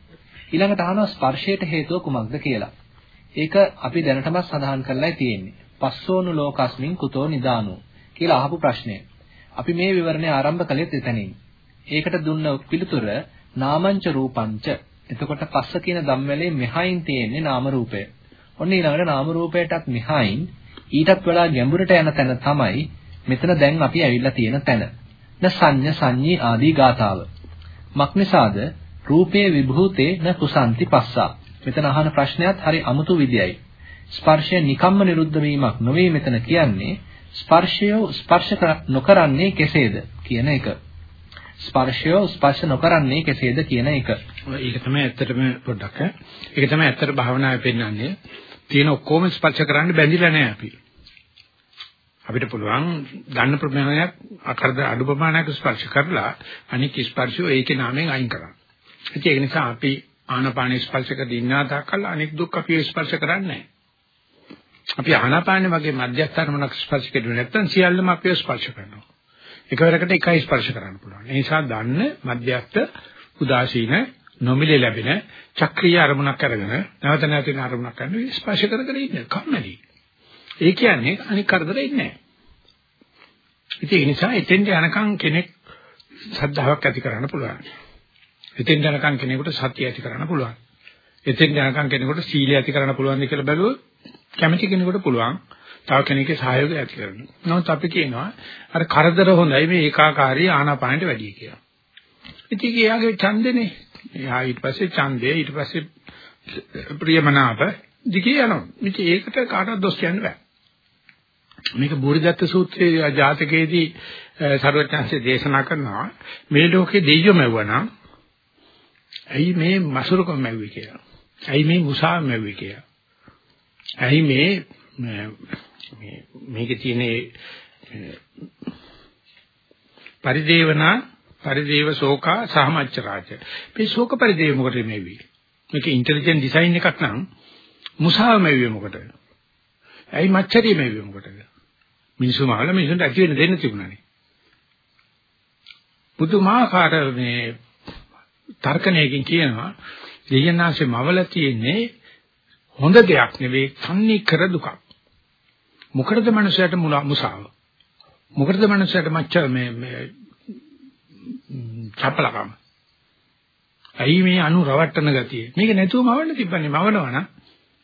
ඊළඟට අහනවා ස්පර්ශයට හේතුව කුමක්ද කියලා. ඒක අපි දැනටමත් සඳහන් කරලා තියෙන්නේ. පස්සෝනු ලෝකස්මින් kuto නිදානෝ කියලා අහපු ප්‍රශ්නය. අපි මේ විවරණය ආරම්භ කළෙත් එතනින්. ඒකට දුන්න පිළිතුර නාමංච රූපංච. එතකොට පස්ස කියන ධම්මලේ මෙහයින් තියෙන්නේ නාම රූපය. ඔන්න ඊළඟට නාම රූපයටත් මෙහයින් ඊටත් වඩා ගැඹුරට යන තැන තමයි මෙතන දැන් අපි ඇවිල්ලා තියෙන තැන. න සංඤ සංඤී ආදී ගාතාව. මක්නිසාද රූපේ විභූතේ න කුසන්ති පස්සා. මෙතන අහන ප්‍රශ්නයත් හරි අමුතු විදියයි. ස්පර්ශය නිකම්ම නිරුද්ධ වීමක් නොවේ මෙතන කියන්නේ ස්පර්ශය ස්පර්ශ නොකරන්නේ කෙසේද කියන එක. ස්පර්ශය ස්පර්ශ නොකරන්නේ කෙසේද කියන එක. ඒක තමයි ඇත්තටම පොඩ්ඩක් ඒක තමයි ඇත්තට භාවනාවේ පෙන්වන්නේ. තියෙන ඔක්කොම ස්පර්ශ කරන්න බැඳිලා නැහැ අපි. අපිට පුළුවන් ගන්න ප්‍රමාණයක් අකරද අඩු ප්‍රමාණයක් ස්පර්ශ කරලා අනික් ස්පර්ශය ඒකේ නාමයෙන් අයින් කරන්න. ඒක නිසා අපි ආනාපාන ස්පර්ශ කර දින්නා තාකල් අනික් දුක් අපි ස්පර්ශ කරන්නේ නැහැ. අපි ආනාපාන වගේ මධ්‍යස්ථානමනක් ස්පර්ශ කෙරුවේ නැත්නම් සියල්ලම අපිව ස්පර්ශ කරනවා. එකවරකට එකයි ස්පර්ශ කරන්න පුළුවන්. ඒ නිසා දන්න මධ්‍යස්ථ උදාසීන නොමිලේ ලැබෙන චක්‍රීය අරමුණක් අරගෙන නැවත නැවත අරමුණක් කරන ස්පර්ශ කර කර ඉන්න කම්මැලි. ඒ කියන්නේ අනික් කරදරේ ඉන්නේ නැහැ. ඉතින් ඒ නිසා එතෙන්ට යනකම් කෙනෙක් සද්ධාාවක් ඇති කරන්න පුළුවන්. එතෙන් යනකම් කෙනෙකුට සතිය ඇති කරන්න පුළුවන්. එතෙන් යනකම් කෙනෙකුට සීලය ඇති කරන්න පුළුවන්ද කියලා බැලුවොත් කැමති කෙනෙකුට පුළුවන්. තව කෙනෙක්ගේ සහයෝගය ඇති කරගන්න. නමුත් අපි කියනවා අර කරදර හොඳයි මේ ඒකාකාරී ආනාපානට වැඩිය කියලා. ඉතින් එයාගේ ඡන්දනේ. එයා ඊට පස්සේ ඡන්දේ ඊට පස්සේ ප්‍රියමනාප දිගේ යනවා. ඉතින් ඒකට කාටවත් දොස් කියන්න බෑ. මේක බුරිදත්ත සූත්‍රයේ ජාතකයේදී සර්වඥාන්සේ දේශනා කරනවා මේ ලෝකේ දෙයියෝ මැව්වනම් ඇයි මේ මසුරුකම මැව්වේ කියලා. ඇයි මේ මුසාව මැව්වේ කියලා. ඇයි මේ මේ මේකේ තියෙන පරිදේවනා පරිදේව ශෝකා සහමච්චරාච. මේ ශෝක පරිදේව මොකටද මේවි? මේක ඉන්ටෙලිජන්ට් ඩිසයින් එකක් නම් මුසාව මේවි මොකටද? ඇයි මච්චරිය මේවි මොකටද? මිනිස්සු මාළ මිනිසුන්ට ඇති වෙන්න දෙන්න තිබුණානේ. බුදුමාහාර මේ තර්කණයකින් කියනවා දෙයනාසේ මවල තියෙන්නේ හොඳ දෙයක් නෙවෙයි තන්නේ කර දුකක්. මොකටද මනුස්සයට මුසාව? මොකටද මනුස්සයට මච්ච මේ මේ චපලකම? ඇයි මේ අනු රවට්ටන ගතිය? මේක නැතුව මවන්න තිබ්බනේ මවනවනම්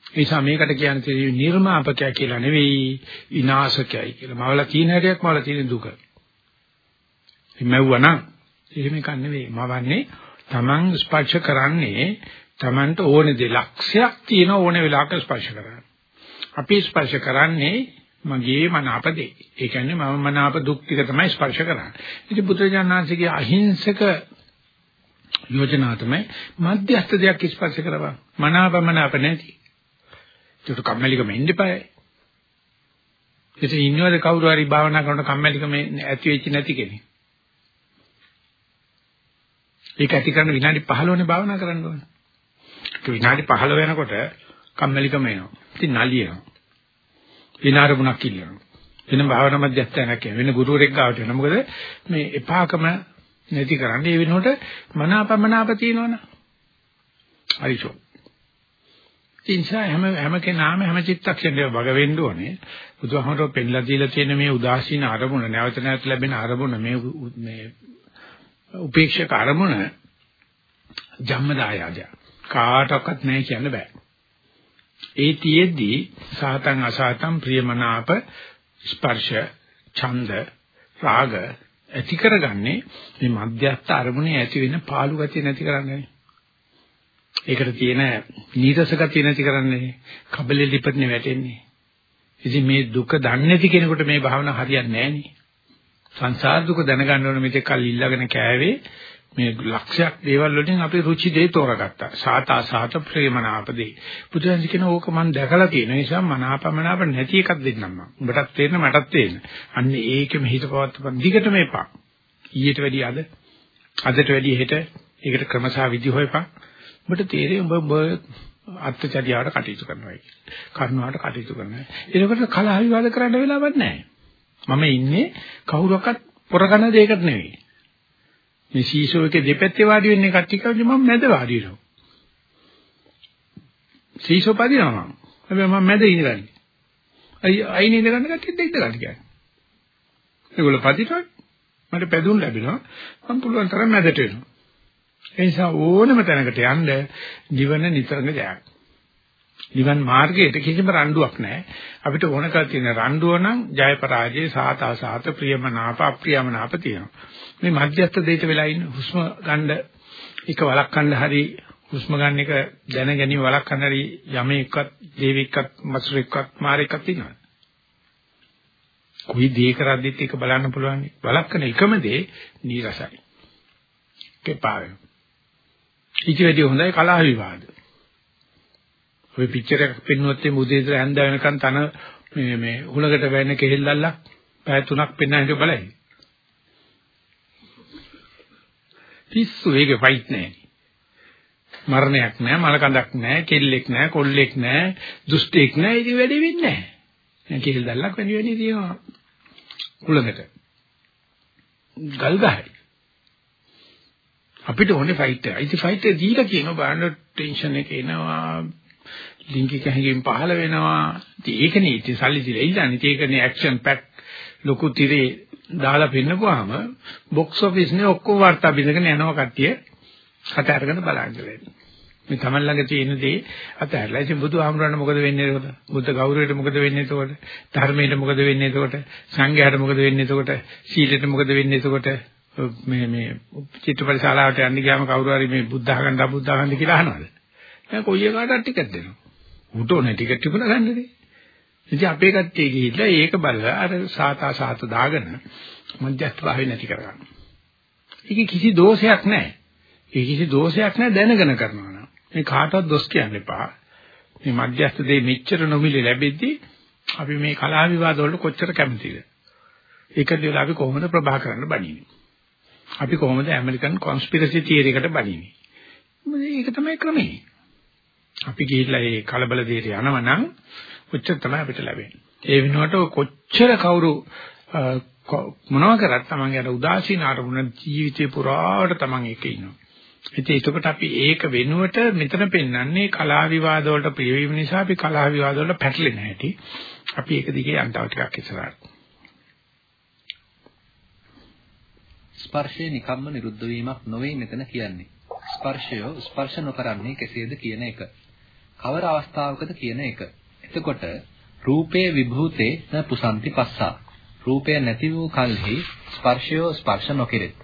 ඒ නිසා මේකට කියන්නේ නිර්මාපකය කියලා නෙවෙයි විනාශකයයි කියලා. මවලා තියෙන හැටියක් මවලා තියෙන දුක. මෙව්වනම් එහෙම එකක් නෙවෙයි. මවන්නේ Taman ස්පර්ශ කරන්නේ Tamanට ඕනේ දේ ලක්ෂයක් තියෙන ඕනේ වෙලාවක ස්පර්ශ කරන්න. අපි ස්පර්ශ කරන්නේ මගේ මනාපදේ. ඒ කියන්නේ මම මනාප දුක් ටික තමයි ස්පර්ශ කරන්නේ. ඉතින් බුදුරජාණන්සේගේ අහිංසක යෝජනා තමයි මධ්‍යස්ථ දෙයක් ස්පර්ශ කරපන්. මනාපමනාප නැති. ඒක කම්මැලිකම ඉන්න එපායි. ඉතින් ඉන්නවද කවුරු හරි භාවනා කරනකොට කම්මැලිකම ඇති වෙච්ච නැති කෙනෙක්. ඒක ඇති කරන විනාඩි 15නේ භාවනා කරන්න ඕනේ. ඒක විනාඩි 15 වෙනකොට කම්මැලිකම එනවා. ඉතින් නලියනවා. විනාරමුණක් ඉල්ලනවා. වෙන භාවනා මධ්‍යස්ථානයක් කියන වෙන ගුරුවරෙක් ගාවට යනවා. මොකද මේ එපාකම නැති කරන්නේ ඒ වෙනකොට මනාපමනාප තියෙනවනේ. හරිසෝ. ඉන්සා හැම හැම කෙනාම හැම චිත්තක්ෂණයක වග වෙන්න ඕනේ. බුදුහාමරෝ පෙන්ලා දීලා තියෙන මේ උදාසීන අරමුණ නැවත නැවත ලැබෙන අරමුණ මේ මේ උපේක්ෂක අරමුණ ජම්මදායය කාටවත් නැහැ කියන්න බෑ. ඒ තියේදී සාතං අසාතං ප්‍රියමනාප ස්පර්ශ ඡන්ද රාග ඇති කරගන්නේ මේ මධ්‍යස්ථ අරමුණේ ඇති වෙන පාළු ගතිය නැති කරන්නේ. ඒකට තියෙන නීරස ගතිය නැති කරන්නේ. කබලෙ ලිපටනේ වැටෙන්නේ. ඉතින් මේ දුක දන්නේ නැති කෙනෙකුට මේ භාවනාව හරියන්නේ නැහැ නේ. සංසාර දුක දැනගන්න ඕන මෙතෙක් කල් ඉල්ලගෙන කෑවේ මේ ලක්ෂයක් දේවල් වලින් අපි රුචි දෙය තෝරගත්තා. සාතා සාත ප්‍රේමනාපදී. බුදුන්සේ කියන ඕක මම දැකලා තියෙන නිසා මනාපමනාප නැති එකක් දෙන්නම් මම. උඹටත් තේරෙන මටත් තේරෙන. අන්න ඒකෙම හිත පවත්වපන්. දිගටම එපා. ඊට වැඩිය අද අදට වැඩිය හෙට ඒකට ක්‍රමසා විදි හොයපන්. උඹට තේරෙයි උඹ උඹ අත්‍යචරියාවට කටයුතු කරනවා කියලා. කරුණාවට කටයුතු කරනවා. ඒකට කලහ විවාද කරන්න වෙලාවක් නැහැ. මම ඉන්නේ කවුරක්වත් පොරකන දෙයකට නෙවෙයි. මේ සීසෝ එකේ දෙපැත්තේ වාඩි වෙන්නේ කට්ටිය කවුද මම මැද වාඩි වෙනවා. සීසෝ පදිනවා මම. හැබැයි මම මැද ඉඳගන්නේ. අයි අයින් ඉඳගන්න කට්ටියත් ඉඳ ගන්න කියන්නේ. ඒගොල්ලෝ පදිනවා. මට පැදුම් ලැබෙනවා. මම පුළුවන් තරම් මැදට වෙනවා. ඒ නිසා ඕනම තැනකට යන්න ජීවන නිතරම ජයක්. නිවන් මාර්ගයට කිසිම රණ්ඩුවක් නැහැ. අපිට ඕන කරලා තියෙන රණ්ඩුව නම් ජය පරාජය සාත අසාත ප්‍රියමනාප අප්‍රියමනාප තියෙනවා. මේ මධ්‍යස්ථ දෙයට වෙලා ඉන්න හුස්ම ගන්න එක වළක්වන්න හරි හුස්ම ගන්න එක දැන ගැනීම වළක්වන්න හරි යමෙක්වත් දෙවියෙක්වත් මසුරෙක්වත් මාරෙක්වත් ඉන්නවා. කොයි දේ කරද්දිත් ඒක බලන්න පුළුවන්. වළක්වන එකම දේ නීරසයි. කෙපාවේ. ඉතිවිදී හොඳයි කලහ විවාද. ඔය පික්චර් එකක් පෙන්වුවත් මේ උදේ ඉඳලා හැන්ද වෙනකන් තන මේ මේ හුලකට වැන්න කෙහෙල්ලල්ලා පැය තුනක් පෙන්නා හිට බලයි. පිස්සු ඒක ෆයිට් නෑ. මරණයක් නෑ, මලකඳක් නෑ, කෙල්ලෙක් නෑ, කොල්ලෙක් නෑ, දුෂ්ටෙක් නෑ, ඉතින් වැඩි වෙන්නේ නෑ. දැන් කෙහෙල් දැල්ලක් වෙනි වෙනි තියෙනවා. හුලකට. ගල් ගහයි. අපිට ඕනේ ෆයිට් එක. ඉතින් ෆයිට් එක දීලා කියනවා බාන්න ටෙන්ෂන් එක එනවා ලිංගික හැඟීම් පහළ වෙනවා. ඉතින් ඒකනේ ඉතින් සල්ලි දීලා ඉල්ලන්නේ. ඉතින් ඒකනේ ඇක්ෂන් පැක් ලොකු තිරේ දාලා පෙන්නපුවාම බොක්ස් ඔෆිස් නේ ඔක්කොම වර්තා බින්දගෙන යනවා කට්ටිය. කට අරගෙන බලන්න වෙන්නේ. මේ තමන් ළඟ තියෙන දේ අතහැරලා ඉතින් බුදුහාමුදුරනේ මොකද වෙන්නේ එතකොට? බුද්ධ ගෞරවයට මොකද වෙන්නේ එතකොට? ධර්මයට මොකද වෙන්නේ එතකොට? සංඝයාට මොකද වෙන්නේ එතකොට? සීලයට මොකද වෙන්නේ එතකොට? මේ මේ චිත්‍රපට ශාලාවට යන්න ගියාම කවුරු හරි මේ බුද්ධ ආගන්න අබුද්ධ ආගන්න කියලා අහනවාද? දැන් කොයි එකකටත් ටිකට් දෙනවා. උට ඕනේ ටිකට් තිබුණා ගන්නනේ. ඉතින් අපේ කට්ටිය ගිහිල්ලා ඒක බලලා අර සාතා සාත දාගෙන මධ්‍යස්ථ භාවය නැති කරගන්න. ඒක කිසි දෝෂයක් නැහැ. ඒ කිසි දෝෂයක් නැහැ දැනගෙන කරනවා නම්. මේ කාටවත් දොස් කියන්න එපා. මේ මධ්‍යස්ථ දෙය මෙච්චර නොමිලේ ලැබෙද්දී අපි මේ කලා විවාද වලට කොච්චර කැමතිද? ඒකද වෙලා අපි කොහොමද ප්‍රභා කරන්න බණින්නේ? අපි කොහොමද ඇමරිකන් කොන්ස්පිරසි තියරි එකට බණින්නේ? මේක තමයි ක්‍රමේ. අපි ගිහිල්ලා මේ කලබල දෙයට යනවා නම් ඔච්චර තමයි අපිට ලැබෙන්නේ. ඒ වෙනුවට කොච්චර කවුරු මොනවා කරත් තමන්ගේ අර උදාසීන අරමුණ ජීවිතේ පුරාවට තමන් එක ඉන්නවා. ඉතින් ඒකට අපි ඒක වෙනුවට මෙතන පෙන්වන්නේ කලා විවාද වලට ප්‍රිය වීම නිසා අපි කලා විවාද වලට පැටලෙන හැටි. අපි ඒක දිගේ යන්න තව ටිකක් ඉස්සරහට. ස්පර්ශය නිකම්ම නිරුද්ධ වීමක් නොවේ මෙතන කියන්නේ. ස්පර්ශය ස්පර්ශ නොකරන්නේ කෙසේද කියන එක. කවර අවස්ථාවකද කියන එක. එතකොට රූපේ විභූතේ න පුසන්ති පස්සා. රූපය නැති වූ කල්හි ස්පර්ශය ස්පර්ශ නොකිරෙත්.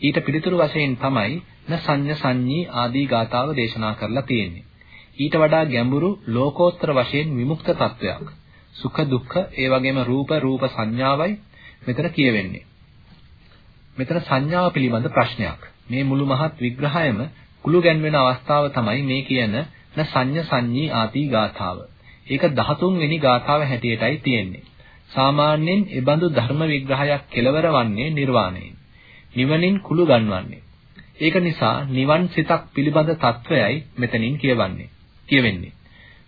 ඊට පිළිතුරු වශයෙන් තමයි න සංඤ සංඤී ආදී ගාතාව දේශනා කරලා තියෙන්නේ. ඊට වඩා ගැඹුරු ලෝකෝත්තර වශයෙන් විමුක්ත තත්වයක්. සුඛ දුක්ඛ ඒ වගේම රූප රූප සංඥාවයි මෙතන කියවෙන්නේ. මෙතන සංඥාව පිළිබඳ ප්‍රශ්නයක්. මේ මුළු මහත් විග්‍රහයම කුළු ගැන්වෙන අවස්ථාව තමයි මේ කියන න සංඤ සංඤී ආදී ගාථාව. ඒක 13 වෙනි ගාථාව හැටියටයි තියෙන්නේ. සාමාන්‍යයෙන් ඒබඳු ධර්ම විග්‍රහයක් කෙලවර වන්නේ නිර්වාණයෙන්. නිවනින් කුළු ගන්වන්නේ. ඒක නිසා නිවන් සිතක් පිළිබඳ తත්වයයි මෙතනින් කියවන්නේ. කියවෙන්නේ.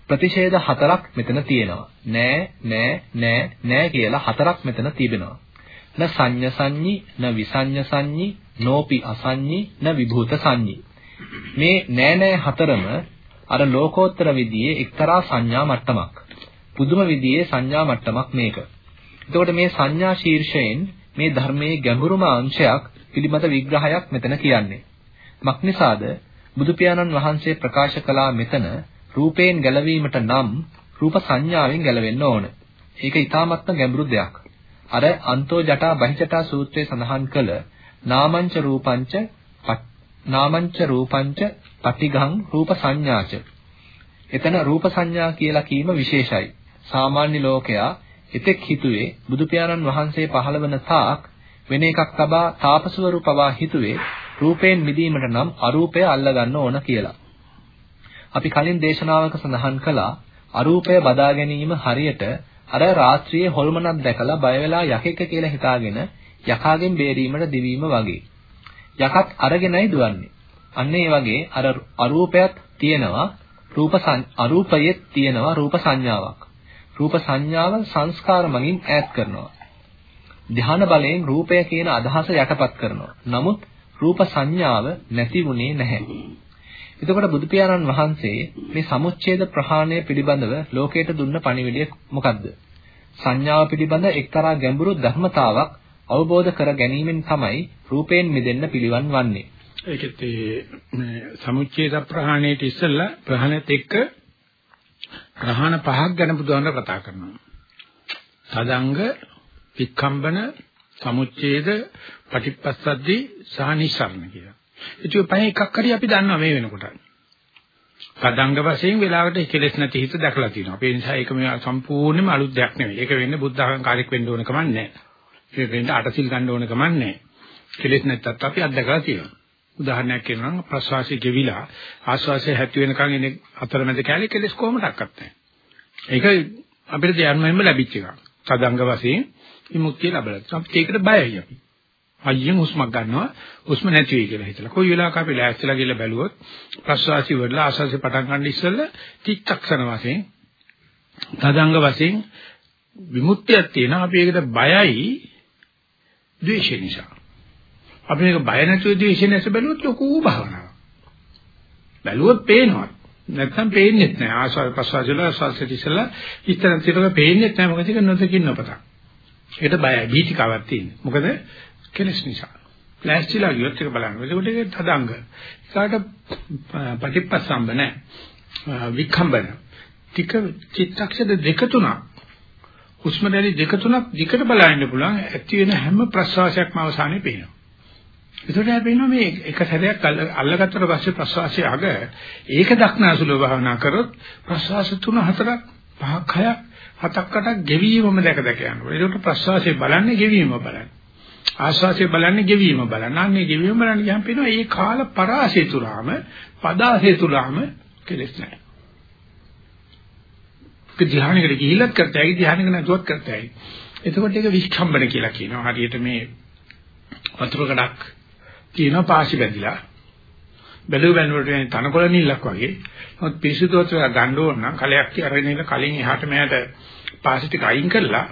ප්‍රතිෂේධ හතරක් මෙතන තියෙනවා. නෑ නෑ නෑ නෑ කියලා හතරක් මෙතන තිබෙනවා. න සංඤ සංඤී න විසඤ්ඤ සංඤී නෝපි අසඤ්ඤී න විභූත සංඤී මේ නෑ නෑ හතරම අර ලෝකෝත්තර විදියේ එක්තරා සංඥා මට්ටමක්. පුදුම විදියේ සංඥා මට්ටමක් මේක. එතකොට මේ සංඥා ශීර්ෂයෙන් මේ ධර්මයේ ගැඹුරුම අංශයක් පිළිබඳ විග්‍රහයක් මෙතන කියන්නේ. මක්නිසාද බුදු පියාණන් වහන්සේ ප්‍රකාශ කළා මෙතන රූපයෙන් ගැලවීමට නම් රූප සංඥාවෙන් ගැලවෙන්න ඕන. ඒක ඊටාත්ම ගැඹුරු දෙයක්. අර අන්තෝ ජටා බහිජටා සූත්‍රයේ සඳහන් කළ නාමංච රූපංච නාමංච රූපංච පටිඝං රූප සංඥාච එතන රූප සංඥා කියලා කීම විශේෂයි සාමාන්‍ය ලෝකයා එතෙක් හිතුවේ බුදු පියාණන් වහන්සේ පහළ වන තාක් වෙන එකක් තබා තාපසවරු පවා හිතුවේ රූපයෙන් මිදීමට නම් අරූපය අල්ලගන්න ඕන කියලා. අපි කලින් දේශනාවක සඳහන් කළා අරූපය බදා ගැනීම හරියට අර රාත්‍රියේ හොල්මනක් දැකලා බය වෙලා යකෙක් කියලා හිතාගෙන යකාගෙන් බේරීමට දිවීම වගේ. යකත් අරගෙනයි දුවන්නේ. අන්න ඒ වගේ අර අරූපයක් තියෙනවා රූප අරූපයේ තියෙනවා රූප සංඥාවක්. රූප සංඥාව සංස්කාර මගින් ඈත් කරනවා. ධ්‍යාන බලයෙන් රූපය කියන අදහස යටපත් කරනවා. නමුත් රූප සංඥාව නැති වුණේ නැහැ. එතකොට බුදු පියාණන් වහන්සේ මේ සමුච්ඡේද ප්‍රහාණය පිළිබඳව ලෝකයට දුන්න පණිවිඩය මොකක්ද? සංඥාව පිළිබඳ එක්තරා ගැඹුරු ධර්මතාවක් අවබෝධ කර ගැනීමෙන් තමයි රූපයෙන් මිදෙන්න පිළිවන් වන්නේ. ඒකෙත් මේ සමුච්ඡේද ප්‍රහාණයට ඉස්සෙල්ලා ප්‍රහාණයත් එක්ක ප්‍රහාණ පහක් ගැන බුදුහාමර කතා කරනවා. තදංග, වික්ඛම්බන, සමුච්ඡේද, පටිපස්සද්දි සහ නිස්සරණ කියලා. ඒක පහ එකක් හරි අපි දන්නවා මේ වෙනකොට. තදංග වශයෙන් වෙලාවට කෙලෙස් නැති හිත දැකලා තියෙනවා. ඒ නිසා ඒක මේ සම්පූර්ණයෙන්ම අලුත් දෙයක් නෙවෙයි. ඒක වෙන්නේ බුද්ධ අහංකාරයක් වෙන්න ඕන කමක් නැහැ. ඒක වෙන්නේ අටසිල් ගන්න ඕන කමක් නැහැ. කෙලෙස් නැත්තත් අපි අත්දකලා තියෙනවා. උදාහරණයක් කියනවා නම් ප්‍රශ්වාසය ගෙවිලා ආශ්වාසය හැටි වෙනකන් ඉන්නේ අතරමැද කැලේ කෙලස් කොහොමඩක්වත් නැහැ. ඒක අපිට ධර්මයෙන්ම ලැබිච්ච එකක්. සදංග වශයෙන් විමුක්තිය ලැබලා. අපිට ඒකට බයයි අපි. අයියෙන් හුස්මක් ගන්නවා හුස්ම නැති වෙයි කියලා හිතලා. කොයි වෙලාවක අපි ලෑස්තිලා ගිහලා බැලුවොත් ප්‍රශ්වාසي වල ආශ්වාසය පටන් ගන්න ඉස්සෙල්ලා තික්ක්ෂණ වශයෙන් තදංග වශයෙන් විමුක්තියක් තියෙනවා. අපි ඒකට බයයි ද්වේෂය නිසා. අපි මේක බය නැතුව ද්වේෂය නැස බැලුවොත් ලොකු භාවනාවක්. බැලුවොත් පේනවා. නැත්තම් පේන්නේ නැහැ. ආස්වාද ප්‍රසවාස වල ආස්වාදයට ඉස්සලා ඉස්තරන් තිරක පේන්නේ නැහැ. මොකද ඒක නොදකින් නොපතක්. ඒකට බයයි. බීතිකාවක් තියෙනවා. මොකද කෙලස් නිසා. ලෑස්තිලා ගියොත් ඒක බලන්න. ඒකට ඒක තදංග. ඒකට පටිපස්සම්බ නැහැ. වික්ඛම්බන. ටික චිත්තක්ෂද දෙක තුනක් හුස්ම රැලි දෙක තුනක් දිකට බලන්න පුළුවන් ඇති වෙන හැම ප්‍රසවාසයක්ම අවසානයේ පේනවා. ඒකට හැපෙනවා මේ එක සැරයක් අල්ලගත්තට පස්සේ ප්‍රසවාසය අග ඒක දක්නාසුලව භාවනා කරොත් ප්‍රසවාස තුන හතරක් පහක් හයක් හතක් අටක් ගෙවීමම දැක දැක යනවා. ඒකට ප්‍රසවාසය බලන්නේ ගෙවීම බලන්නේ. ආශ්වාසය බලන්නේ ගෙවීම බලන්න. අන්නේ ගෙවීම බලන්න ගියාම පේනවා මේ කාල පරාසය තුරාම පදාසය තුරාම කෙලෙස් නැහැ. ඒක ධ්‍යානයකට ගිහිල්ලත් කරතයි ධ්‍යානයක නැතුවත් කරතයි. එතකොට ඒක විස්කම්බන කියලා කියනවා. හරියට මේ වතුර ගඩක් කියනවා පාසි බැඳිලා. බැලුව බැලුවට මේ තනකොළ නිල්ලක් වගේ. මොකද පිරිසුදු වතුර ගන්න ඕන නම් කලයක් අරගෙන ඉන්න කලින් එහාට මෙහාට පාසි ටික අයින් කරලා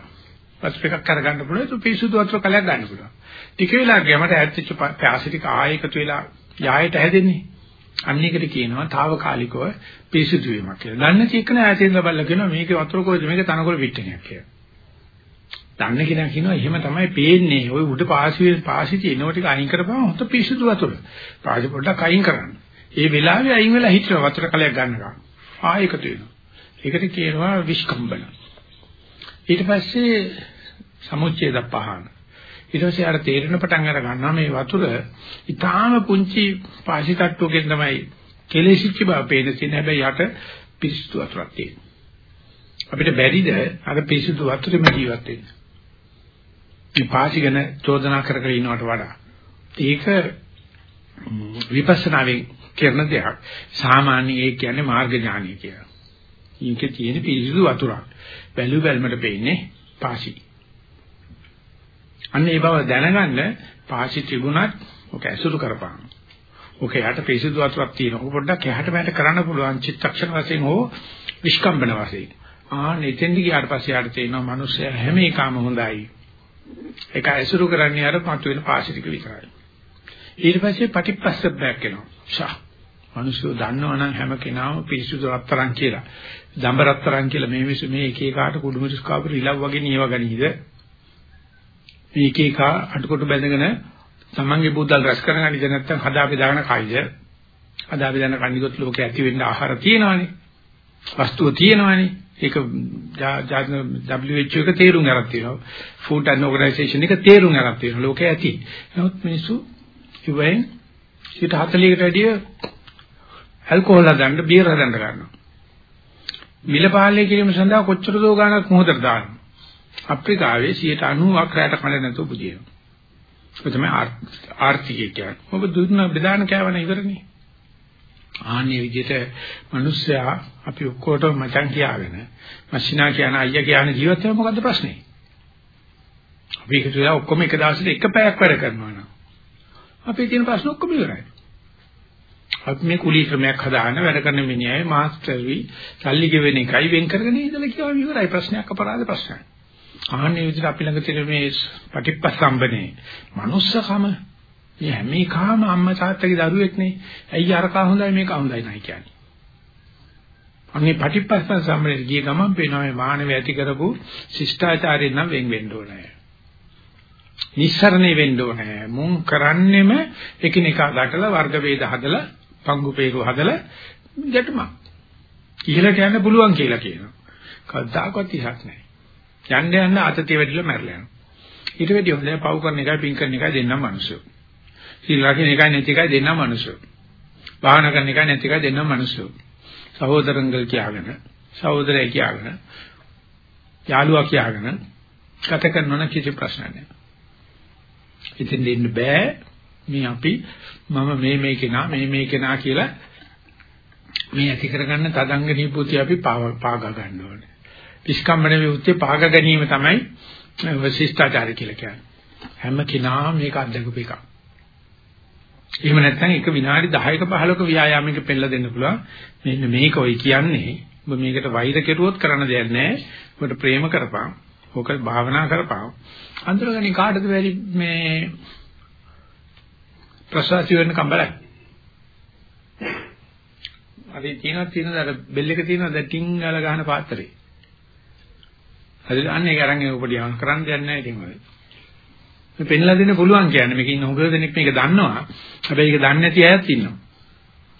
වතුර එකක් අරගන්න පුළුවන්. ඒක පිරිසුදු වතුර කලයක් ගන්න පුළුවන්. ටික වෙලා ගියමට ඇත්තච්ච පාසි ටික ආයෙකතු වෙලා යායට හැදෙන්නේ. අන්න එකට කියනවා తాවකාලිකව පිරිසුදු වීමක් කියලා. දන්නේ චේකන ඈතින් ලබල්ලා කියනවා මේකේ වතුර කොයිද මේක තනකොළ පිටණයක් කියලා. දන්න කෙනා කියනවා එහෙම තමයි පේන්නේ. ওই උඩ පාසි පාසි තියෙනව ටික අයින් කරපුවම හොත පිරිසුදු වතුර. පාසි පොඩ්ඩක් අයින් කරන්න. ඒ වෙලාවේ අයින් වෙලා හිටව වතුර කලයක් ගන්නකම්. ආයෙකට වෙනවා. ඒකට කියනවා විස්කම්බන. ඊට පස්සේ සමුච්ඡේද පහන. ඊට පස්සේ අර තේරෙන පටන් අර ගන්නවා මේ වතුර ඊටාම පුංචි පාසි තට්ටුවකින් තමයි කෙලෙසිච්ච බව පේන තියෙන හැබැයි යට පිරිසුදු වතුරක් තියෙනවා. අපිට බැරිද අර පිරිසුදු වතුරෙම ජීවත් වෙන්න? මේ පාසි ගැන චෝදනා කර කර ඉන්නවට වඩා ඒක විපස්සනාවෙන් කරන දෙයක්. සාමාන්‍ය ඒ කියන්නේ මාර්ග ඥානය කියලා. ඊකේ තියෙන පිරිසිදු වතුරක්. බැලු බැලමට පෙන්නේ පාසි. අන්න ඒ බව දැනගන්න පාසි තිබුණත් ඔක ඇසුරු කරපන්. ඔක යට පිරිසිදු වතුරක් තියෙනවා. ඔක පොඩ්ඩක් එහාට මෙහාට කරන්න පුළුවන් චිත්තක්ෂණ වශයෙන් හෝ විස්කම්බන වශයෙන්. ආ නෙතෙන්දි ගියාට පස්සේ යාට තේරෙනවා මිනිස්සයා හැම එකම හොඳයි. ඒක ඇසුරු කරන්නේ අර මතුවෙන පාසිටික විතරයි. ඊට පස්සේ පටිපස්සබ්බයක් එනවා. ෂා. මිනිස්සු දන්නවනම් හැම කෙනාම පිරිසුදු රත්තරන් කියලා. දඹ රත්තරන් කියලා මේ මිනිස්සු මේ එක එකාට කුඩු මිරිස් කාපු රිලව් වගේ නියව ගනීද? මේ එක එක අටකොට බැඳගෙන තමන්ගේ බුද්දල් රැස් කරගන්න ඉඳ නැත්නම් හදාපි දාන කයිද? හදාපි දාන කණිගොත් ලෝකේ ඇති වෙන්න ආහාර තියෙනවනේ. වස්තුව තියෙනවනේ. ඒක WHO එක තේරුම් ගන්න තියෙනවා. Food and Organization එක තේරුම් ගන්න තියෙනවා. ලෝකේ ඇති. නමුත් මිනිස්සු ඉවෙන් 40කට වැඩිය ඇල්කොහොල් හදන්න බියර් හදන්න ගන්නවා. මිල පාලනය කිරීම සඳහා කොච්චර දෝ ගාණක් මොහොතට දානවා. අප්‍රිකාවේ 90ක් රැට කන්න නැතුව පුදිනවා. ඒක තමයි ආර්ථිකය කියන්නේ. ඔබ දුන්න බෙදාන කෑවන ඉවරනේ. ආන්නේ විදිහට මිනිස්සයා අපි ඔක්කොටම මචං කියාගෙන මස්සිනා කියන අයියා කියන ජීවත් වෙන මොකද්ද ප්‍රශ්නේ? අපි එකතු වෙලා ඔක්කොම එක දවසට එක පැයක් වැඩ කරනවා නම් අපේ තියෙන ප්‍රශ්න ඔක්කොම ඉවරයි. අපි මේ කුලී ක්‍රමයක් හදාගෙන වැඩ කරන මිනිහයි මාස්ටර් වි සල්ලි ගෙවෙන එකයි වෙන් කරගෙන ඉඳලා කියවම ඉවරයි ප්‍රශ්නයක් අපරාධ ප්‍රශ්නයක්. ආන්නේ විදිහට අපි ළඟ තියෙන මේ පටිපස්සම්බනේ manussකම මේ හැම එකම අම්මා තාත්තගේ දරුවෙක් නේ. ඇයි අරකා හොඳයි මේක හොඳයි නයි කියන්නේ. අනේ පටිපස්සම්බනේ ගිය ගමන් පේනවා මේ මානව ඇති කරපු ශිෂ්ටාචාරයෙන් නම් වෙන් වෙන්න ඕනේ. නිස්සරණේ වෙන්න ඕනේ. මුන් කරන්නෙම එකිනෙකා ගැටලා වර්ග ભેද හදලා පංගු peeru හදලා ගැටුමක්. ඉහළට යන්න පුළුවන් කියලා කියනවා. කවදාකවත් ඉහක් නැහැ. යන්න යන්න අතතිය වැඩිලා මැරලා යනවා. ඊට වැඩි හොඳයි පව් කරන එකයි පින් කරන එකයි දෙන්නම මිනිස්සු. සීල රකින්න එකයි නැති එකයි දෙන්නම මිනිස්සු. භාවනා කරන එකයි නැති එකයි දෙන්නම මිනිස්සු. සහෝදරංගල් කියාගෙන, සහෝදරය කියාගෙන, යාළුවා කියාගෙන ගත කරනවා කිසි ප්‍රශ්නයක් නැහැ. ඉතින් දෙන්න බෑ මේ අපි මම මේ මේ කෙනා මේ මේ කෙනා කියලා මේ ඇති කරගන්න තදංග නිපුති අපි පාගා ගන්න ඕනේ. පිස්කම්මන විමුක්තිය පාග ගැනීම තමයි විශිෂ්ටාචාරය කියලා කියන්නේ. හැම කෙනාම මේක අත්දකපු එකක්. එහෙම නැත්නම් එක විනාඩි 10ක 15ක ව්‍යායාමයක පෙළ දෙන්න පුළුවන්. මෙන්න මේක ඔය කියන්නේ ඔබ මේකට වෛර කෙරුවොත් කරන්න දෙයක් නැහැ. ඔබට ප්‍රේම කරපන්. ඕක භාවනා කරපන්. අන්තරගණි කාටද වැඩි මේ ප්‍රසවාසය වෙන කම්බලයි. අර තියෙනවා තියෙනවා අර බෙල් එක තියෙනවා දැන් ටින් ගාලා ගහන පාත්‍රේ. හරි අන්න ඒක අරන් උපදියාම කරන්න දෙයක් නැහැ ඉතින් ඔය. මේ පෙන්ලා දෙන්න පුළුවන් කියන්නේ මේක ඉන්න හොඟ දෙනෙක් මේක දන්නවා. හැබැයි ඒක දන්නේ නැති අයත් ඉන්නවා.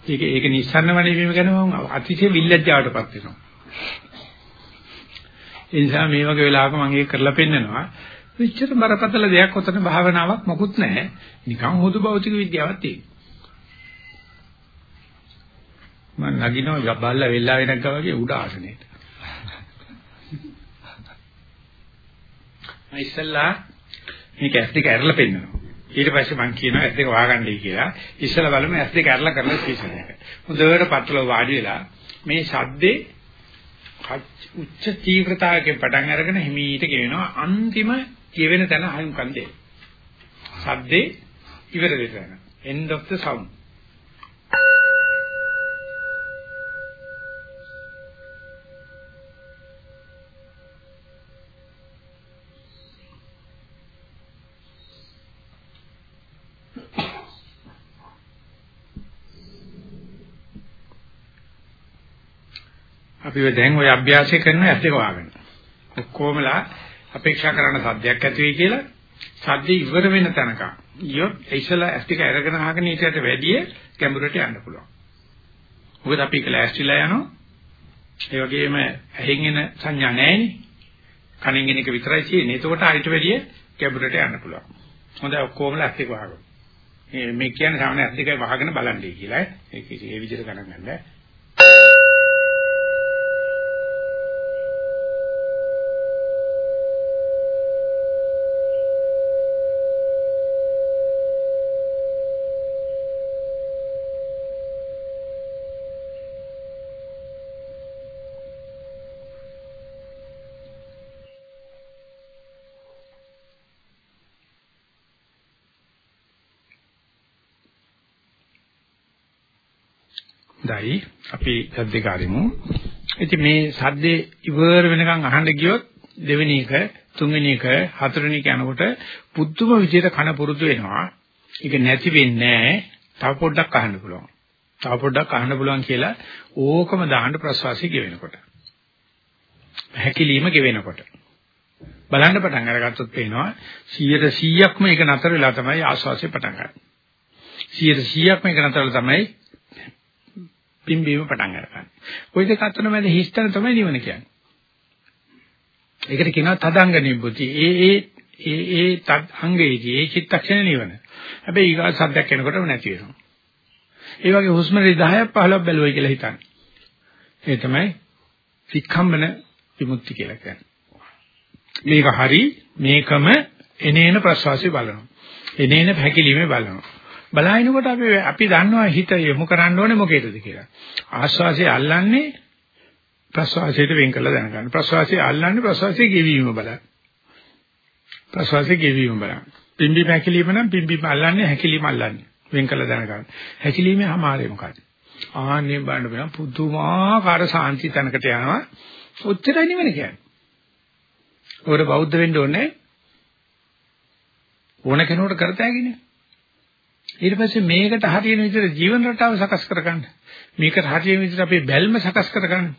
ඒක ඒක නිස්සන්න වනේ වීම ගැන මම අතිශය විල්ලැජ්ජාවටපත් වෙනවා. ඒ නිසා මේ වගේ වෙලාවක මම ඒක කරලා පෙන්නනවා. විචතර බරපතල දෙයක් ඔතන භාවනාවක් මොකුත් නැහැ. නිකන් හොදු භෞතික විද්‍යාවක් තියෙනවා. මම නගිනවා බල්ලා වෙල්ලා වෙනක් වගේ උඩ ආසනෙට. මම ඉස්සල්ලා මේක ඇස් දෙක ඇරලා පෙන්නනවා. ඊට පස්සේ මම කියනවා ඇස් දෙක වහගන්නයි කියලා. ඉස්සලා බලමු ඇස් දෙක ඇරලා කරලා ස්ටේෂන් එක. හොඳට පටල වාඩි වෙලා මේ ශබ්දේ උච්ච තීව්‍රතාවයකින් පටන් අරගෙන හිමීට ගෙවෙනවා අන්තිම කියවෙන තැන හයුම් කන්දේ. ශබ්දේ ඉවර වෙනවා. end of the sound. අපිව දැන් ওই අභ්‍යාසය කරනවා ඇස් දෙක වහගෙන. ඔක්කොමලා අපේක්ෂා කරන සද්දයක් ඇති වෙයි කියලා සද්ද ඉවර වෙන තැනක. ඊයොත් ඉස්සලා ඇස් දෙක අරගෙන අහගෙන ඊටට වැඩිය ගැඹුරට යන්න පුළුවන්. මොකද අපි ක්ලාස්ටිලා යනවා. ඒ වගේම ඇහෙන් එන සංඥා නැහැනේ. කනෙන් එන එක විතරයි තියෙන්නේ. එතකොට ආයෙත් වැඩිය ගැඹුරට යන්න පුළුවන්. හොඳයි ඔක්කොමලා ඇස් දෙක වහගෙන. මේ කියන්නේ සාමාන්‍ය ඇස් දෙක වහගෙන බලන්නේ කියලා. ඒක ඒ විදිහට ගණන් ගන්න. දයි අපි සද්දේ කාරිමු. ඉතින් මේ සද්දේ ඉවර වෙනකන් අහන්න ගියොත් දෙවෙනි එක, තුන්වෙනි එක, හතරවෙනි එක යනකොට පුදුම විදියට කන පුරුදු වෙනවා. ඒක නැති වෙන්නේ තව පොඩ්ඩක් අහන්න පුළුවන්. තව පොඩ්ඩක් අහන්න පුළුවන් කියලා ඕකම දාන්න ප්‍රසවාසය ගෙවෙනකොට. හැකිලිම ගෙවෙනකොට. බලන්න පටන් අරගත්තොත් පේනවා 100%ක්ම ඒක නතර වෙලා තමයි ආස්වාසිය පටන් ගන්න. 100%ක්ම ඒක නතර වෙලා තමයි පිම්බීම පටන් ගන්න. ওই දෙක අතර මැද හිස්තන තමයි නිවන කියන්නේ. ඒකට කියනවා තදංග නිබ්බුති. ඒ ඒ ඒ ඒ තත් අංගයේදී ඒ චිත්තක්ෂණ නිවන. හැබැයි ඊගා සද්දයක් එනකොටම නැති වෙනවා. ඒ වගේ හුස්ම රි 10ක් 15ක් බැලුවයි කියලා හිතන්න. ඒ තමයි වික්ඛම්බන විමුක්ති කියලා කියන්නේ. මේක හරි මේකම එනේන ප්‍රසවාසය බලනවා. එනේන හැකිලිමේ බලනවා. බලහිනකොට අපි අපි දන්නවා හිත යොමු කරන්න ඕනේ මොකේද කියලා. ආස්වාසිය අල්ලන්නේ ප්‍රස්වාසයට වෙන් කරලා දැනගන්න. ප්‍රස්වාසය අල්ලන්නේ ප්‍රස්වාසයේ ගෙවීම බලන්න. ප්‍රස්වාසයේ ගෙවීම බලන්න. පිම්බි හැකිලිම නම් පිම්බි අල්ලන්නේ හැකිලිම අල්ලන්නේ. වෙන් කරලා දැනගන්න. හැකිලිමේ හැමාරේ මොකක්ද? ආන්නේ බලන්න බෑ පුදුමාකාර සාන්ති තැනකට යනවා. උත්තරයි නෙවෙයි කියන්නේ. ඔකට බෞද්ධ වෙන්න ඕනේ ඕන කෙනෙකුට කරතෑගිනේ. ඊට පස්සේ මේකට හරියන විදිහට ජීවන රටාව සකස් කරගන්න. මේකට හරියන විදිහට අපේ බැල්ම සකස් කරගන්න.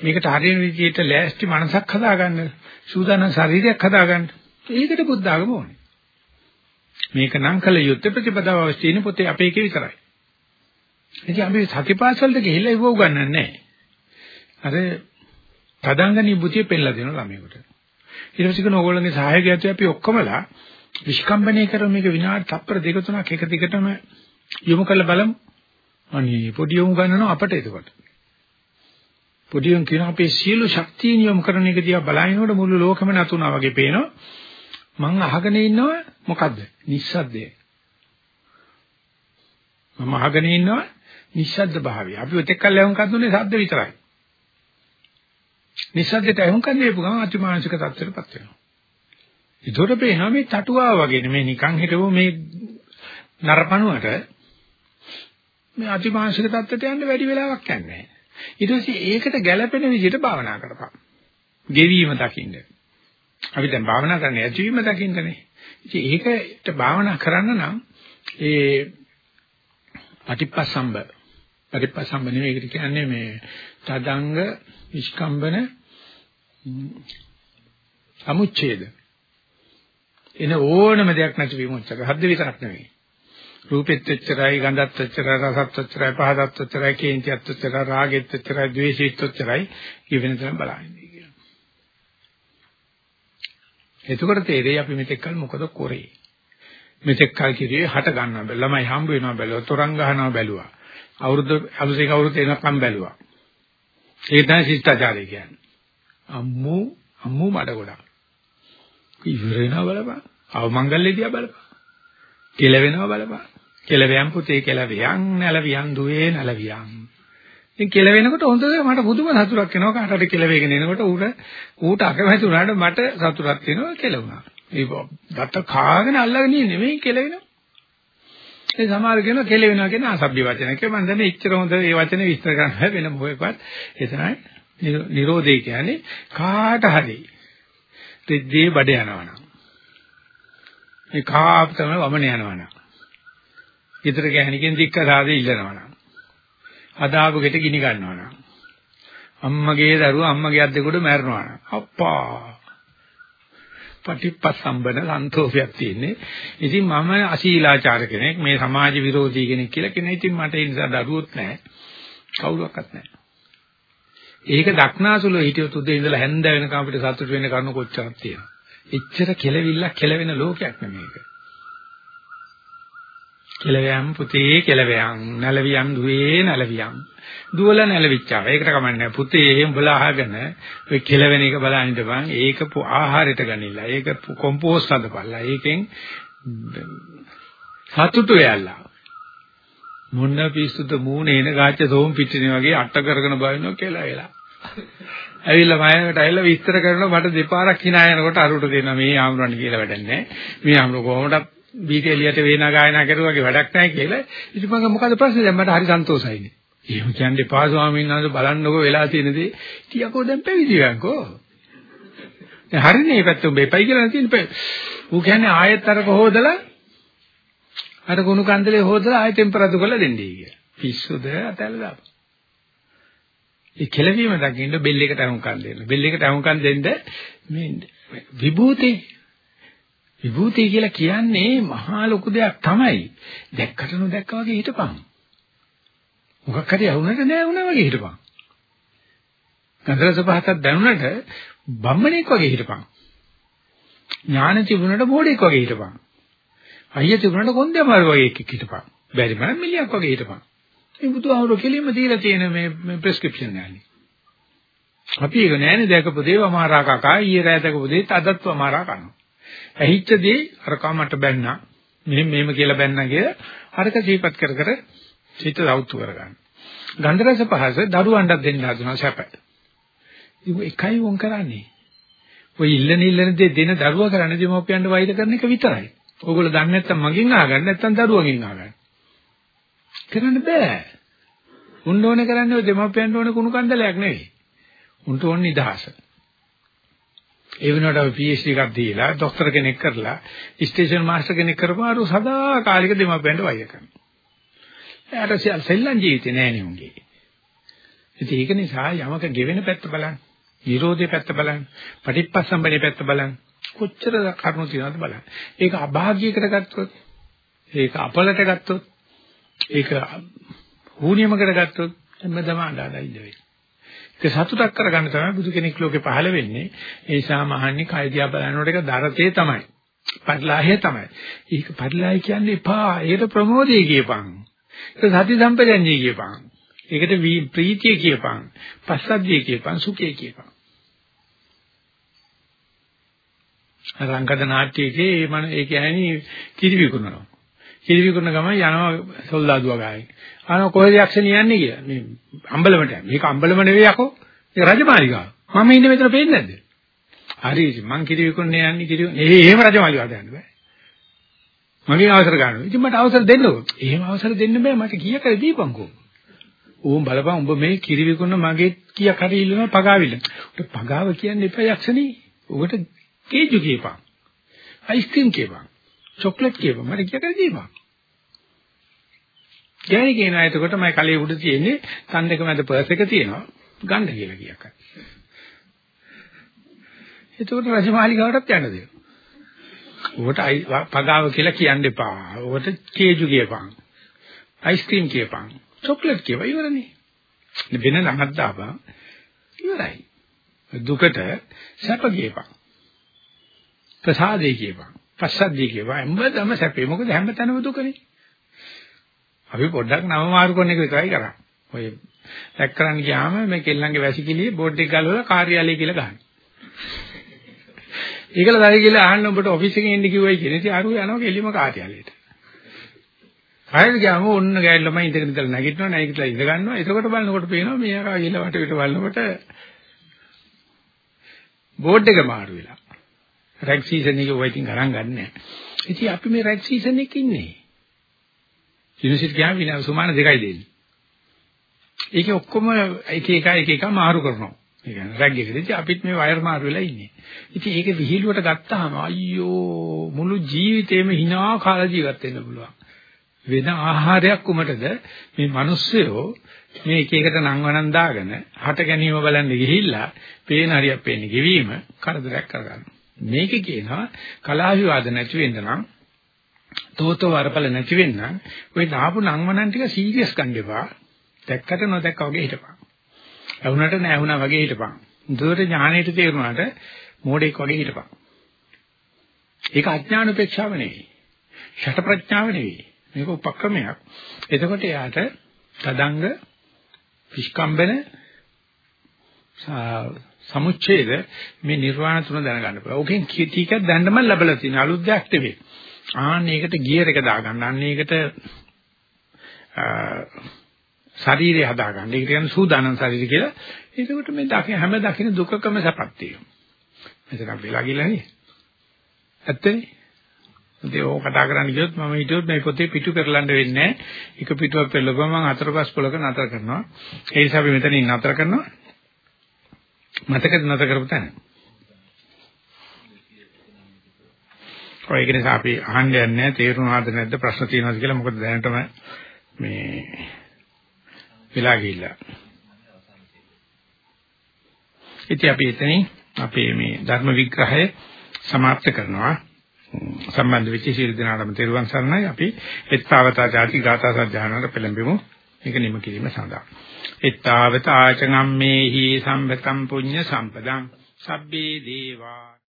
මේකට හරියන විදිහට ලෑස්ති මනසක් හදාගන්න. සූදානම් ශරීරයක් හදාගන්න. ඒකට බුද්ධ ආගම ඕනේ. මේක නම් කල යුත්තේ ප්‍රතිපදාව අවශ්‍යයින පොතේ අපේ එකේ විතරයි. ඉතින් අපි සතිපාසලට ගිහිල්ලා ඉව උගන්නන්නේ නැහැ. අර තදංගනී බුතිය පෙන්නලා දෙන ළමයෙකුට. ඊට පස්සේ කෙන ඕගොල්ලන්ගේ සහායකයත් අපි ඔක්කොමලා විස්කම්බනේ කරමු මේක විනාඩි තප්පර දෙක තුනක් එක දිගටම යොමු කරලා බලමු. අනේ පොඩි යොමු ගන්නව අපට එතකොට. පොඩි යොමු කියන අපේ සියලු ශක්තියින් යොමු කරන එක දිහා බලනකොට මුළු ලෝකෙම නතුණා වගේ පේනවා. මං අහගෙන ඉන්නවා මොකද්ද? නිස්සද්දය. මම අහගෙන ඉන්නවා නිස්සද්ද භාවය. අපි ඔතෙක් කල් ලැබුම් කන්දුනේ ශබ්ද විතරයි. නිස්සද්දට අහුම් කන් දීපු ගමන් අතිමානසික තත්ත්වයටපත් වෙනවා. ඒතකොට පේනවා මේ තටුවා වගේ නෙමෙයි නිකන් හිටවු මේ නරපණුවට මේ අතිමානසික තත්ත්වයට යන්න වැඩි වෙලාවක් යන්නේ ඊට පස්සේ ඒකට ගැළපෙන විදිහට භාවනා කරපන්. ගෙවීම දකින්න. අපි දැන් භාවනා කරන්නේ ඇතිවීම දකින්නනේ. ඉතින් ඒකට භාවනා කරන්න නම් ඒ පටිපස්සම්බ පටිපස්සම්බ නෙවෙයි ඒකට කියන්නේ මේ තදංග විස්කම්බන සමුච්ඡේද එන ඕනම දෙයක් නැති විමුක්තක හද්ද විතරක් නෙවෙයි රූපෙත් එච්චරයි ගන්ධත් එච්චරයි රසත් එච්චරයි පහදත් එච්චරයි කේන්තියත් එච්චරයි රාගෙත් එච්චරයි ද්වේෂෙත් එච්චරයි කියන තරම් බලන්නේ කියලා. එතකොට තේරෙයි අපි මෙතෙක් කල මොකද කරේ. මෙතෙක් කල් කිරියේ හට ගන්නවා බැල ළමයි හම්බ වෙනවා බැලුවා තොරන් ගහනවා බැලුවා. අවුරුදු අලුතෙන් අවුරුදු එනකම් බැලුවා. ඒක තමයි ශිෂ්ටාචාරය කියන්නේ. අම්මෝ අම්මෝ මඩ ගොඩක්. ඉවර වෙනවා බලපන්. අවමංගල්‍ය දිහා බලපන්. කෙලවෙනවා බලපන්. කෙලවයන් පුතේ කෙලවියන් නැලවියන් දුවේ නැලවියන්. ඉතින් කෙලවෙනකොට හොඳට මට පුදුම සතුටක් එනවා කාට හරි කෙලවෙගෙන එනකොට ඌට ඌට අකමැති වුණාට මට සතුටක් වෙනවා කෙලවුණා. ඒ දත්ත කාගෙන අල්ලගෙන ඉන්නේ මේ කෙලවෙනවා. ඒ සමහර කෙනා කෙලවෙනවා කියන අසභ්‍ය වචනක මම දන්නේ ඉච්චර හොඳ ඒ වචනේ විස්තර කරන්න වෙන මොකෙක්වත් ඒ තමයි නිරෝධය කියන්නේ කාට හරි දෙද්දී බඩ යනවනම් මේ කාප තමයි වමන යනවනම් ඊතර ගැහණිකෙන් දික්ක සාදේ ඉල්ලනවනම් අදාපු ගෙට ගිනි ගන්නවනම් අම්මගේ දරුවා අම්මගේ අද්දෙකුඩ මැරෙනවනම් අප්පා පටිපස්සම්බන සන්තෝෂයක් තියෙන්නේ. ඉතින් මම අශීලාචාර කෙනෙක් මේ සමාජ විරෝධී කෙනෙක් කියලා කෙනෙක්. ඉතින් මට ඒ නිසා දරුවොත් නැහැ. කවුරක්වත් නැහැ. ඒක දක්නාසුල හිටියොත් උදේ ඉඳලා හැන්ද වෙනකම් අපිට සතුට වෙන්න කරුණු කොච්චරක් තියෙනවා. එච්චර කෙලවිල්ලක් කෙලවෙන ලෝකයක් නෙමේක. කෙලවයන් පුතේ කෙලවයන් නැලවියන් දුවේ නැලවියන් දුවල නැලවිච්චා. ඒකට කමන්නේ පුතේ උඹලා අහගෙන ඔය කෙලවෙන එක බලන්න ඉඳපන්. ඒක ආහාරයට ගනිලා. ඒක කොම්පෝස්ට් හදපල්ලා. ඒකෙන් සතුටු වෙයලා. මොන්න පිස්සුද මූණේ එන ගාච්ච සෝම් පිටිනේ වගේ අට කරගෙන බයිනවා කියලා වෙලා. ඇවිල්ලා මයකට ඇවිල්ලා විස්තර කරනවා මට දෙපාරක් hina යනකොට අරුට දෙනවා මේ ආම්රණ කියලා වැඩක් නැහැ. මේ ආම්ර කොහොමද බීකෙලියට වේනා ගායනා කරුවාගේ වැඩක් නැහැ කියලා. ඉතින් මම මොකද ප්‍රශ්නේ දැන් මට හරි සන්තෝෂයිනේ. එහෙම කියන්නේ පා ස්වාමීන් වහන්සේ බලන්නකෝ වෙලා තියෙන දේ. ටිකකෝ දැන් පැවිදි වෙනකෝ. දැන් හරිනේ මේ පැත්ත උඹ එපයි කියලා තියෙන ඌ කියන්නේ ආයෙත් අර කොහොදලා අර කුණු කන්දලේ හොදලා ආයෙ ටෙම්පරාදු කරලා දෙන්නේ කියලා. පිස්සුද අතල්ලා දාපන්. ඒ කෙලවීම දකින්න බෙල් එකට අහුම්කම් දෙන්න. බෙල් එකට අහුම්කම් දෙන්න මේ විභූතේ විභූතේ කියලා කියන්නේ මහා ලොකු දෙයක් තමයි. දැක්කට නොදැක්කා වගේ හිටපන්. මොකක් හරි අහුනට නෑ වුණා වගේ හිටපන්. ගන්ධරස පහතක් දැනුණට බම්මණෙක් වගේ හිටපන්. ඥාන තිබුණට බෝඩෙක් වගේ හිටපන්. අයිය තිබුණට කොන්දේ අමාරු වගේ එකෙක් හිටපන්. බැරි මම මිලියක් වගේ හිටපන්. මේ බුදුහාමුදුරු කෙලින්ම දීලා තියෙන මේ මේ ප්‍රෙස්ක්‍රිප්ෂන් එකනේ. අපි ඒක නෑනේ දැකපු දේව අමාරා කකා ඊයේ රෑ දැකපු දේත් අදත් අමාරා කරනවා. ඇහිච්ච දේ අර කමට බැන්නා. මෙහෙම මෙහෙම කියලා බැන්නා කියලා අරක ජීපත් කර කර හිත රවුතු කරගන්න. ගන්ධ රස පහස දරුවන්ට දෙන්න හදනවා සැප. ඒක එකයි වොන් කරන්නේ. ඔය ඉල්ලන ඉල්ලන දේ දෙන දරුවා කරන්නේ දෙමෝපියන්ට වෛර කරන එක විතරයි. ඕගොල්ලෝ දන්නේ නැත්තම් මගෙන් ආගන්න නැත්තම් දරුවගෙන් ආගන්න. කරන්න බෑ. උන් ඕනේ කරන්නේ ඔය දෙමෝපියන්ට ඕනේ කුණු කන්දලයක් නෙවෙයි. උන්ට ඕනේ නිදහස. ඒ වෙනකොට අපි PhD එකක් දීලා ડોක්ටර් කෙනෙක් කරලා ස්ටේෂන් මාස්ටර් කෙනෙක් කරපුවාරු සදා කාලික දෙමාපියන්ට වෛර කරනවා. එයාට සෙල්ලම් ජීවිතේ නෑ නේ උන්ගේ. ඉතින් ඒක නිසා යමක ගෙවෙන පැත්ත බලන්න. විරෝධයේ පැත්ත බලන්න. පටිච්චසම්පදයේ පැත්ත බලන්න. කොච්චර කරුණු තියෙනවද බලන්න. ඒක අභාග්‍යයකට ගත්තොත් ඒක අපලට ගත්තොත් ඒක හුනියමකට ගත්තොත් හැමදම අඬලා ඉඳ වෙයි. ඒක සතුටක් කරගන්න තමයි බුදු කෙනෙක් ලෝකේ පහළ වෙන්නේ. ඒ නිසා මහන්නේ කය දිහා බලනකොට ඒක දරතේ තමයි. පරිලාහය තමයි. ඒක පරිලාහය කියන්නේ එපා. ඒකට ප්‍රමෝදයේ කියපන්. ඒක සති සම්පජඤ්ඤය කියපන්. ඒකට ප්‍රීතිය කියපන්. පස්සද්ධිය කියපන්. සුඛය කියපන්. රංගද නාට්‍යයේ මන ඒ කියන්නේ කිරි විකුණනවා. කිරි විකුණන ගමන් යනවා සොල්දාදුවා ගායි. අනෝ කොහෙද යක්ෂණිය යන්නේ කියලා. මේ අම්බලමට යන්නේ. මේක අම්බලම නෙවෙයි යකෝ. ඒක රජමාලිගාව. මම ඉන්නේ මෙතන පේන්නේ නැද්ද? හරි මං කිරි විකුණන්නේ යන්නේ කිරි. ඒ එහෙම රජමාලිගාවට යන්න බෑ. මගෙන් අවසර ගන්නවා. ඉතින් මට අවසර දෙන්නකෝ. එහෙම අවසර දෙන්න බෑ මට කීයක් හරි දීපන්කෝ. ඕම් බලපන් උඹ මේ කිරි විකුණන මගේ කීයක් හරි ඉල්ලනවා පගාවිල්ල. උට පගාව කියන්නේ එපා යක්ෂණී. උකට කේජු කියපන්. අයිස්ක්‍රීම් කියපන්. චොක්ලට් කියපන්. මට කීයක් හරි දීපන්. ගෑණි කියනවා එතකොට මම කලේ උඩ තියෙන්නේ තන් දෙක මැද පර්ස් එක තියෙනවා. ගන්න කියලා කීයක් හරි. එතකොට රජමාලිගාවටත් යන්න දෙනවා. ඔකට පගාව කියලා කියන්න එපා. ඔකට කේජු කියපන්. අයිස්ක්‍රීම් කියපන්. චොක්ලට් කියව ඉවරනේ. වෙන ළඟට දාපන්. ඉවරයි. දුකට සැප කියපන්. ප්‍රසාදේ කියපන්. පස්සද්ධිය කියපන්. හැමදම සැපේ. මොකද හැමතැනම දුකනේ. අපි පොඩ්ඩක් නම මාරු කරන එක විතරයි කරන්නේ. ඔය දැක් කරන්න ගියාම මේ කෙල්ලන්ගේ වැසිකිළියේ බෝඩ් එක ගලවලා කාර්යාලය කියලා ගහනවා. ඒකල දැරි කියලා අහන්න ඔබට ඔෆිස් එකේ ඉන්න කිව්වයි කියන ඉතින් අරුව යනවා කෙලිම කාර්යාලයට. ආයෙත් ගියාම ඔන්න ගෑල් ළමයි ඉඳගෙන ඉඳලා නැගිටිනවා නැගිටලා ඉඳ ගන්නවා. එතකොට බලනකොට පේනවා මේ අර ගිහලා වට පිට බලනකොට බෝඩ් එක මාරු වෙලා. රැග් සීසන් එක ඔය ඉතින් ගණන් ගන්නෑ. ඉතින් අපි මේ රැග් සීසන් එකේ ඉන්නේ. යුනිවර්සිටි ගියාම විනා සුමාන දෙකයි දෙන්නේ. ඒකේ ඔක්කොම එක එක එක එක මාරු කරනවා. ඒ කියන්නේ රැග් එකේදී අපිත් මේ වයර් මාරු වෙලා ඉන්නේ. ඉතින් ඒක විහිළුවට ගත්තාම අයියෝ මුළු ජීවිතේම hina කාලා ජීවත් වෙන්න පුළුවන්. වෙන ආහාරයක් උමටද මේ මිනිස්සයෝ මේ එක එකට නම් වණන් දාගෙන හට ගැනීම බලන්න ගිහිල්ලා පේන හරියක් පේන්නේ ගෙවීම කරදරයක් කරගන්න. මේක කියනවා කලාවිවාද නැති වෙන්න නම් තෝතෝ වරපල නැති වෙන්න ඔය දාපු නම් වණන් ටික සීරියස් ගන්න එපා. දැක්කට නොදැක්කා වගේ හිටපන්. ඇහුණට නැහැ වගේ හිටපන්. දුරට ඥාණයට තේරුණාට මෝඩෙක් වගේ හිටපන්. ඒක අඥාන උපේක්ෂාව නෙවෙයි. ෂට ප්‍රඥාව නෙවෙයි. මේක උපක්‍රමයක්. එතකොට එයාට තදංග විස්කම්බන සමුච්ඡේද මේ නිර්වාණ තුන දැනගන්න පුළුවන්. ඕකෙන් ටිකක් දැන්නම ලැබලා තියෙන අලුත් දෙයක් නෙවෙයි. ආන්න ඒකට ගියර් එක දාගන්න. අන්න ඒකට ශරීරය හදාගන්න. ඒක කියන්නේ සූදානම් ශරීරය කියලා. ඒකට මේ දකින හැම දකින දුකකම සැපක් තියෙනවා. මෙතන වෙලා ගිහලා නේ. ඇත්තනේ. ඉතින් ඕක කතා කරන්න ගියොත් මම හිතුවොත් මේ පොතේ පිටු පෙරලන්න වෙන්නේ නැහැ. එක පිටුවක් පෙරලගම මම හතර පස් පොලක නතර කරනවා. ඒ නිසා අපි මෙතනින් නතර කරනවා. මතකද නතර කරපු තැන. ඔය ඒක නිසා අපි අහන්න යන්නේ තේරුණාද නැද්ද ප්‍රශ්න තියෙනවද කියලා මොකද දැනටම මේ වෙලා ගිහිල්ලා. ඉතින් අපි එතනින් අපේ මේ ධර්ම විග්‍රහය સમાપ્ત කරනවා. සම්බන්ධ වෙච්ච සියලු දෙනාටම තෙරුවන් සරණයි. අපි එත්තාවතා ජාති ගාථා සජ්ජානනට පෙළඹෙමු. මේක නිම කිරීම සඳහා. එත්තාවතා ආචගම්මේහි සම්බතම් පුඤ්ඤ සම්පදං සබ්බේ දේවා